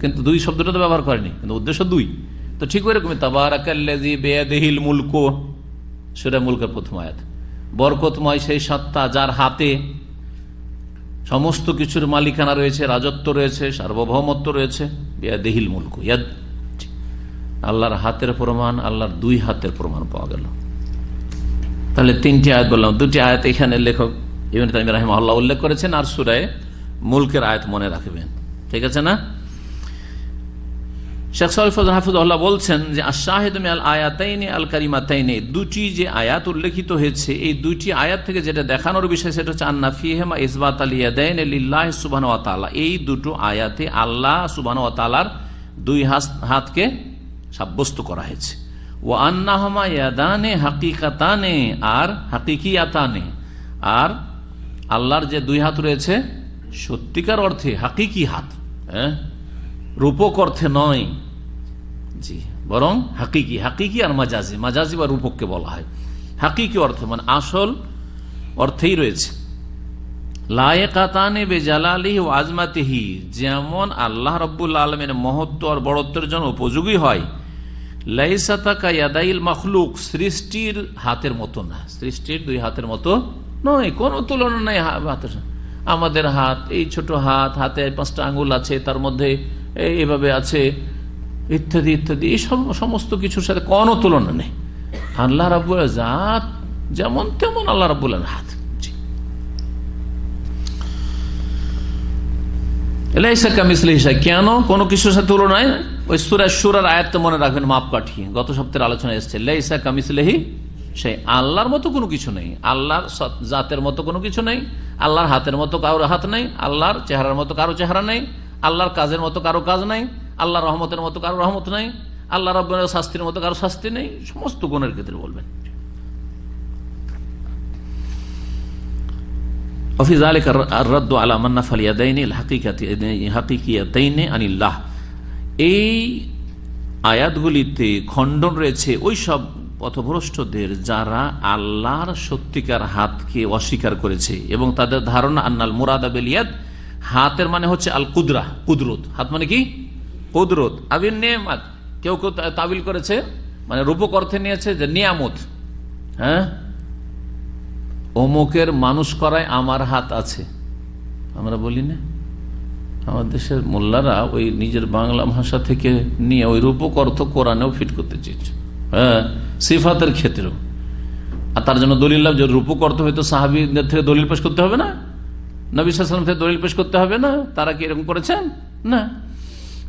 কিন্তু দুই শব্দটা তো ব্যবহার করেনি, কিন্তু উদ্দেশ্য দুই। তো ঠিক ওইরকমই তাবারাকাল্লাজি মুলক সেটা মুলকের প্রথম আয়াত। বরকতময় সেই সত্তা যার হাতে সমস্ত কিছুর মালিকানা রয়েছে, রাজত্ব রয়েছে, সার্বভৌমত্ব রয়েছে, বেয়াদেহিল মুলক, ইয়াদ। আল্লাহর হাতের প্রমাণ, আল্লাহর দুই হাতের প্রমাণ পাওয়া গেল। তাহলে তিনটি আয়াত বললাম। দুটি আয়াত এখানে লেখক ইবিন তাইম রাহিম আল্লাহ উল্লেখ করেছেন, আর সুরায় মুলকের আয়াত মনে রাখবেন। ঠিক আছে না? বলছেন যে আয়াতাইনে দুটি যে আয়াত হয়েছে, এই আয়াত থেকে যেটা দেখানোর বিষয় সেটা হচ্ছে লিল্লাহ সুবাহ তালা এই দুটো আয়াতে আল্লাহ হাতকে সাব্যস্ত করা হয়েছে। ও আন্নাহমা ইয়াদানে হাকিকাতানে আর হাকিকিয়াতানে, আর আল্লাহর যে দুই হাত রয়েছে সত্যিকার অর্থে হাকিকি হাত হ্যাঁ? রূপক অর্থে নয়। জি, বরং হাকিকি হাকিকি আর মাজাজি মাজাজি বা রূপককে বলা হয়। হাকিকি অর্থে মানে আসল অর্থেই রয়েছে। লায়কাতানে বেজালালি ও আজমাতিহি, যেমন আল্লাহ রব্বুল আলমের মহত্ব আর বড়ত্বের জন্য উপযোগী হয়। লাইসাতাকা ইয়াদাইল মখলুক, সৃষ্টির হাতের মতো না। সৃষ্টির দুই হাতের মতো নয়, কোনো তুলনা নাই হাতের। আমাদের হাত, এই ছোট হাত, হাতে পাঁচটা আঙ্গুল আছে, তার মধ্যে এভাবে আছে, ইত্যাদি ইত্যাদি, এই সমস্ত কিছুর সাথে কোনো তুলনা নেই। আল্লাহ রাবুল জাত যেমন তেমন আল্লাহ রাবুল হাত। কেন? কোনো কিছুর সাথে তুলনায় ওই সুরার সুরার আয়াত মনে রাখবেন মাপ কাঠিয়ে গত সপ্তাহের আলোচনা এসছে লেসা কামিসলেহি সেই আল্লাহর মতো কোনো কিছু নেই। আল্লাহর জাতের মতো কোনো কিছু নেই। আল্লাহর হাতের মতো কারোর হাত নেই। আল্লাহর চেহারার মতো কারও চেহারা নেই। আল্লাহর কাজের মতো কারও কাজ নেই। আল্লাহর রহমতের মতো কারও রহমত নেই। আল্লাহ রব্বের শাস্তির মতো কারও শাস্তি নেই। সমস্ত গুণের ক্ষেত্রে বলবেন। এই আয়াতগুলিতে খণ্ডন রয়েছে ওই সব পথভ্রষ্টদের যারা আল্লাহর সত্যিকার হাতকে অস্বীকার করেছে এবং তাদের ধারণা আন্নাল মুরাদ আবেলিয়াদ হাতের মানে হচ্ছে আল কুদরা, কুদরত। হাত মানে কি? কুদরত। আবির নেমাত কেউ কেউ তাবিল করেছে মানে রূপক অর্থে নিয়েছে যে নিয়ামত। হ্যাঁ? অমুকের মানুষ করায় আমার হাত আছে। আমরা বলি না। আমার দেশের মোল্লারা ওই নিজের বাংলা ভাষা থেকে নিয়ে ওই রূপক অর্থ কোরআনেও ফিট করতে চেয়েছে। হ্যাঁ সিফাতের ক্ষেত্রেও। আর তার জন্য দলিল লাভ যে রূপক অর্থ হয়তো সাহাবিদের থেকে দলিল পেশ করতে হবে না? নবী সালাম থেকে দলিল পেশ করতে হবে না? তারা কি এরকম করেছেন? না।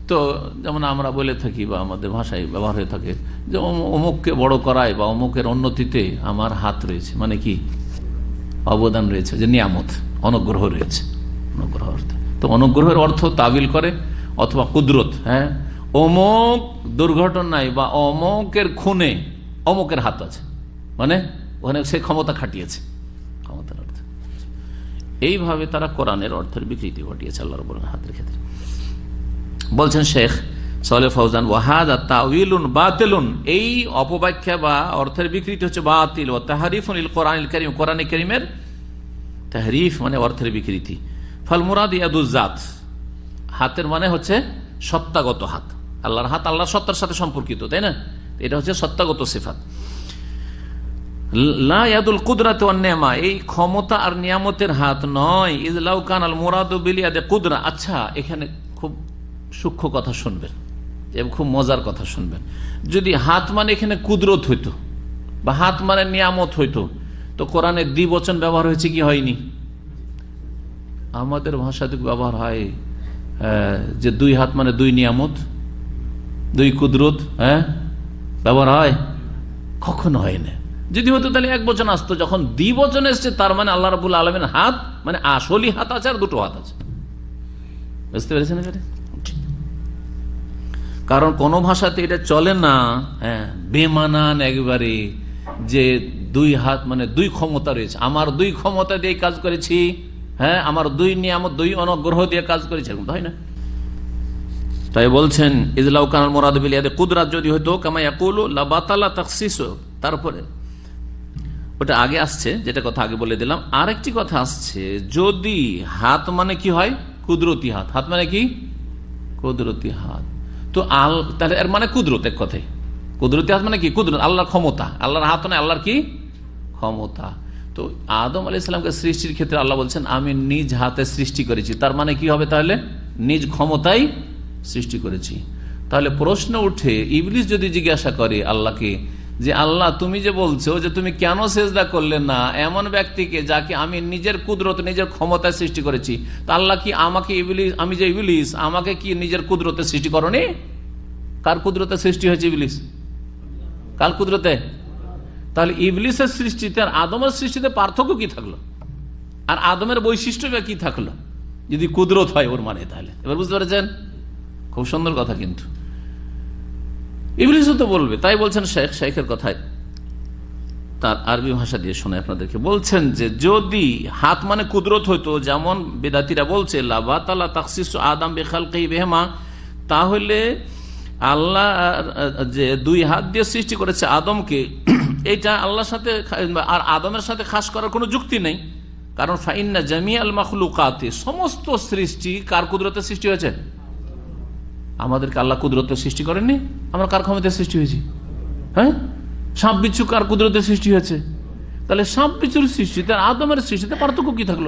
তো যেমন আমরা বলে থাকি বা আমাদের ভাষায় ব্যবহার হয়ে থাকে যে অমুককে বড় করায় বা অমুকের উন্নতিতে আমার হাত রয়েছে। মানে কি? অবদান রয়েছে যে নিয়ামত, অনুগ্রহ রয়েছে। অনুগ্রহ অর্থ। তো অনুগ্রহের অর্থ তাবিল করে অথবা কুদরত হ্যাঁ? অমুক দুর্ঘটনায় বা অমুকের খুনে অমুকের হাত আছে। মানে ওখানে সে ক্ষমতা খাটিয়েছে। ক্ষমতার অর্থ। এইভাবে তারা কোরআনের অর্থের বিকৃতি ঘটিয়েছে আল্লাহ রব হাতের ক্ষেত্রে। বলছেন শেখ সলে ফৌজান ওয়াহাদ তাউিলুন বাতিলুন। এই অপব্যাখ্যা বা অর্থের বিকৃতি হচ্ছে বাতিল। ও তাহারিফুন কোরআন করিম। কোরআন করিমের তাহরিফ মানে অর্থের বিকৃতি। ফল মুরাদ ইয়াদুজাত হাতের মানে হচ্ছে সত্তাগত হাত। আল্লাহর হাত, আল্লাহর সত্তার সাথে সম্পর্কিত, তাই না? এটা হচ্ছে সত্তাগত সিফাত। এই ক্ষমতা আর নিয়ামতের হাত নয়। মুরাদ কুদরা। আচ্ছা এখানে খুব সূক্ষ্ম কথা শুনবেন খুব মজার কথা শুনবেন। যদি হাত মানে এখানে কুদরত হইতো, বা হাত মানে নিয়ামত হইতো, তো কোরআনে দ্বিবচন ব্যবহার হয়েছে কি হয়নি? আমাদের ভাষাতে ব্যবহার হয় যে দুই হাত মানে দুই নিয়ামত দুই কুদরত হ্যাঁ? ব্যবহার হয়? কখনো হয় না যদি হতো তাহলে এক বচন আসতো, যখন দ্বিবচন এসছে, তার মানে আল্লাহ রাবুল আলমের হাত মানে আসলি হাত আছে আর দুটো হাত আছে। বুঝতে পেরেছেন কারণ কোন ভাষাতে এটা চলে না হ্যাঁ? বেমানান একবারে যে দুই হাত মানে দুই ক্ষমতা রয়েছে। আমার দুই ক্ষমতা দিয়ে কাজ করেছি হ্যাঁ? আমার দুই নিয়ে আমার দুই অনগ্রহ দিয়ে কাজ করেছি, এরকম তো হয় না। তাই বলছেন ইজলাউ কানাল মোরাদ বিলিয়াদে কুদরাত, যদি হইতো কামাইয়াকুলু লাবাতালা তাকসিস তারপরে, ওটা আগে আসছে, যেটা কথা আগে বলে দিলাম। আরেকটি কথা আসছে, যদি হাত মানে কি হয়? কুদরতি হাত। হাত মানে কি? কুদরতি হাত। তো আল, তাহলে এর মানে কুদরত এক কথায়। কুদরতি হাত মানে কি? কুদরত, আল্লাহর ক্ষমতা। আল্লাহর হাত মানে আল্লাহর কি? ক্ষমতা। তো আদম আলি ইসলামকে সৃষ্টির ক্ষেত্রে আল্লাহ বলছেন, আমি নিজ হাতে সৃষ্টি করেছি। তার মানে কি হবে তাহলে? নিজ ক্ষমতাই সৃষ্টি করেছি। তাহলে প্রশ্ন উঠে, ইবলিস যদি জিজ্ঞাসা করে আল্লাহকে যে, আল্লাহ, তুমি যে বলছো যে, তুমি কেন সেজদা করলে না? এমন ব্যক্তিকে যাকে আমি নিজের কুদরত, নিজের ক্ষমতায় সৃষ্টি করেছি। তা আল্লাহ কি আমাকে ইবলিস, আমি যে ইবলিস, আমাকে কি নিজের কুদরতে সৃষ্টি করনি? কার কুদরতে সৃষ্টি হয়েছে ইবলিস? কার কুদরতে? তাহলে ইবলিসের সৃষ্টিতে আর আদমের সৃষ্টিতে পার্থক্য কি থাকল? আর আদমের বৈশিষ্ট্য কি থাকল? যদি কুদরত হয় ওর মানে তাহলে। এবার বুঝতে পেরেছেন? খুব সুন্দর কথা কিন্তু। ইবলিসও তো বলবে, তাই বলছেন শেখ, শেখের কথায় তার আরবি ভাষা দিয়ে শোনে আপনাদেরকে। বলছেন যে, যদি হাত মানে কুদরত হইতো, যেমন বেদাতিরা বলছে আদাম বেহমা, তাহলে আল্লাহ, যে দুই হাত দিয়ে সৃষ্টি করেছে আদমকে এটা আল্লাহর সাথে আর আদমের সাথে খাস করার কোনো যুক্তি নেই। কারণ ফাইন্না জামি আল মাখলুকাতে, সমস্ত সৃষ্টি কার কুদরতে সৃষ্টি হয়েছে? আমাদেরকে আল্লাহ কুদরতের সৃষ্টি করেননি? আমরা কার ক্ষমতায় সৃষ্টি হয়েছি? হ্যাঁ? সাপ বিচ্ছু কার কুদরতের সৃষ্টি হয়েছে? তাহলে সাপ বিচ্ছুর সৃষ্টিতে, আদমের সৃষ্টিতে পার্থক্য কি থাকল?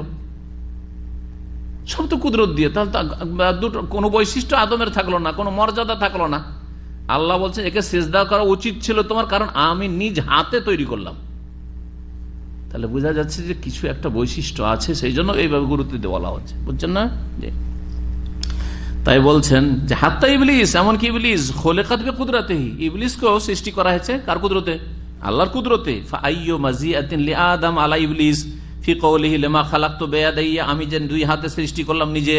সব তো কুদরত দিয়ে। তাহলে দুটো, কোনো বৈশিষ্ট্য আদমের থাকল না, কোনো মর্যাদা থাকল না। আল্লাহ বলছে, একে সেজদা করা উচিত ছিল তোমার, কারণ আমি নিজ হাতে তৈরি করলাম। তাহলে বোঝা যাচ্ছে যে কিছু একটা বৈশিষ্ট্য আছে, সেই জন্য এইভাবে গুরুত্ব দিয়ে বলা হচ্ছে। বুঝছেন না? যে তাই বলছেন যে, হাত্তা ইবলিস এমনকি ইবলিস? খোলে কাতবে কুদরাতে ইবলিসকেও সৃষ্টি করা হয়েছে কার কুদরতে? আল্লাহর কুদরতে। আদম আলা ইবলিস। ফি কৌলিহি লেমা খালাক তো বেয়াদাইয়া, আমি যে দুই হাতে সৃষ্টি করলাম নিজে।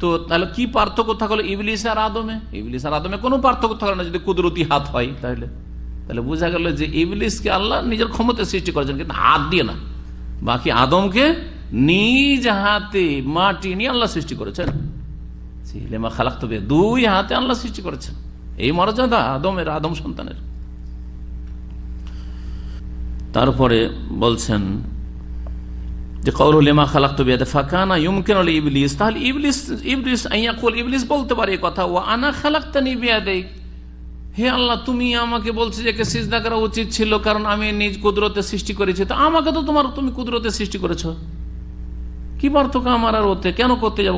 তো তাহলে কি পার্থক্য থাকল ইবলিস আর আদমে? ইবলিস আর আদমে কোনো পার্থক্য থাকল না, যদি কুদরতি হাত হয় তাহলে। তাহলে বোঝা গেল যে ইবলিসকে আল্লাহ নিজের ক্ষমতা সৃষ্টি করেছেন, কিন্তু হাত দিয়ে না। বাকি আদমকে নিজ হাতে মাটি নিয়ে আল্লাহ সৃষ্টি করেছেন। লেমা খালাক তবে দুই হাতে আল্লাহ সৃষ্টি করেছেন। এই মর্যাদা আদমের, আদম সন্তানের। তারপরে বলছেন যে কৌল লেমা খালাক তো বেদে ফাঁকানা ইউমকেন ইবলিস। তাহলে ইবলিস ইবলিস আইয়াকুল ইবলিস বলতে পারে কথা ও আনা খালাক তানি বেয়াদে হে আল্লাহ, তুমি আমাকে বলছো যে সিজদা করা উচিত ছিল, কারণ আমি নিজ কুদরতে সৃষ্টি করেছি। তো আমাকে তো তোমার, তুমি কুদরতে সৃষ্টি করেছ। কি পার্থক্য আমার আর ওতে? কেন করতে যাব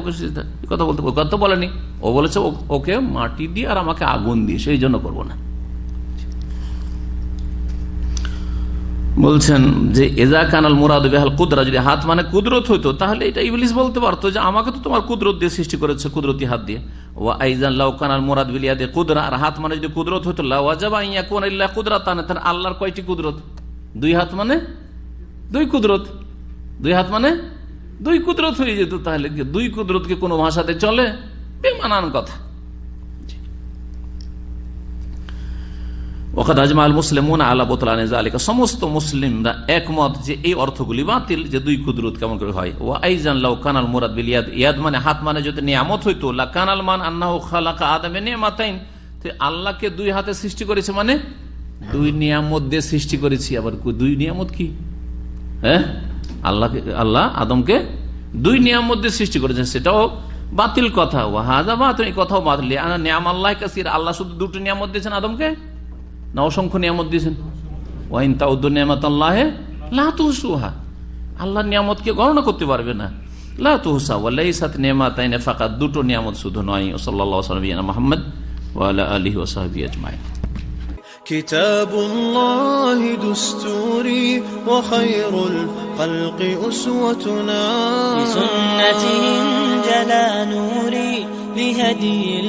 কথা বলতে কথা বলেনি। ও বলেছে ওকে মাটি দিয়ে আর আমাকে আগুন দিয়ে, সেই জন্য করব না। বলছেন যে, এজা কানাল মুরাদ বেহাল কুদরা। যদি হাত মানে কুদরত হইতো, তাহলে এটা ইবলিস বলতে পারতো যে, আমাকে তো তোমার কুদরত দিয়ে সৃষ্টি করেছে, কুদরতি হাত দিয়ে। ও আইজান লাউ কানাল মুরাদ বিলিয়া দিয়ে কুদরা। আর হাত মানে যদি কুদরত হইতো লাওয়াজাবা ইয়া কোন ইল্লা কুদরা তানে তার আল্লাহর কয়টি কুদরত? দুই হাত মানে? দুই কুদরত। দুই হাত মানে? দুই কুদরত হয়ে যেত তাহলে দুই কুদরতকে কোনো ভাষাতে চলে? বেমানান কথা। ওখাদ আজমাল মুসলিম আল্লাহ বোতলানে সমস্ত মুসলিমরা একমত যে এই অর্থগুলি বাতিল, যে দুই কুদরত কেমন করে হয়। ও আইজান লাউ কানাল মুরাদ বিল ইয়াদ। ইয়াদ মানে হাত মানে যদি নিয়ামত হইতো, লা কানাল মান আন্নাহ খালাকা আদমে নিয়ামাতাইন। আল্লাহকে দুই হাতে সৃষ্টি করেছে মানে দুই নিয়ামত দিয়ে সৃষ্টি করেছি। আবার দুই নিয়ামত কি? হ্যাঁ? আল্লাহকে, আল্লাহ আদমকে দুই নিয়ামত মধ্যে সৃষ্টি করেছেন। সেটাও বাতিল কথা। হাজা বাতিল, এই কথাও বাতিল। নিয়াম আল্লাহ কাসির, আল্লাহ শুধু দুটো নিয়ামত দিয়েছেন আদমকে? না, অসংখ্য নিয়ামত দিয়েছেন। ওয়াইন তাউদ্দ নিয়ামত আল্লাহ লাতুহুসুহা আল্লাহর নিয়ামতকে গণনা করতে পারবে না। নিয়ামাত ফাঁকা দুটো নিয়ামত শুধু নয়। সাল্লাম মোহাম্মদ ওয়ালা আলী ওসাহাবি আজমাই كتاب الله دستوري وخير الخلق أسوتنا. بسنته جلا نوري لهدي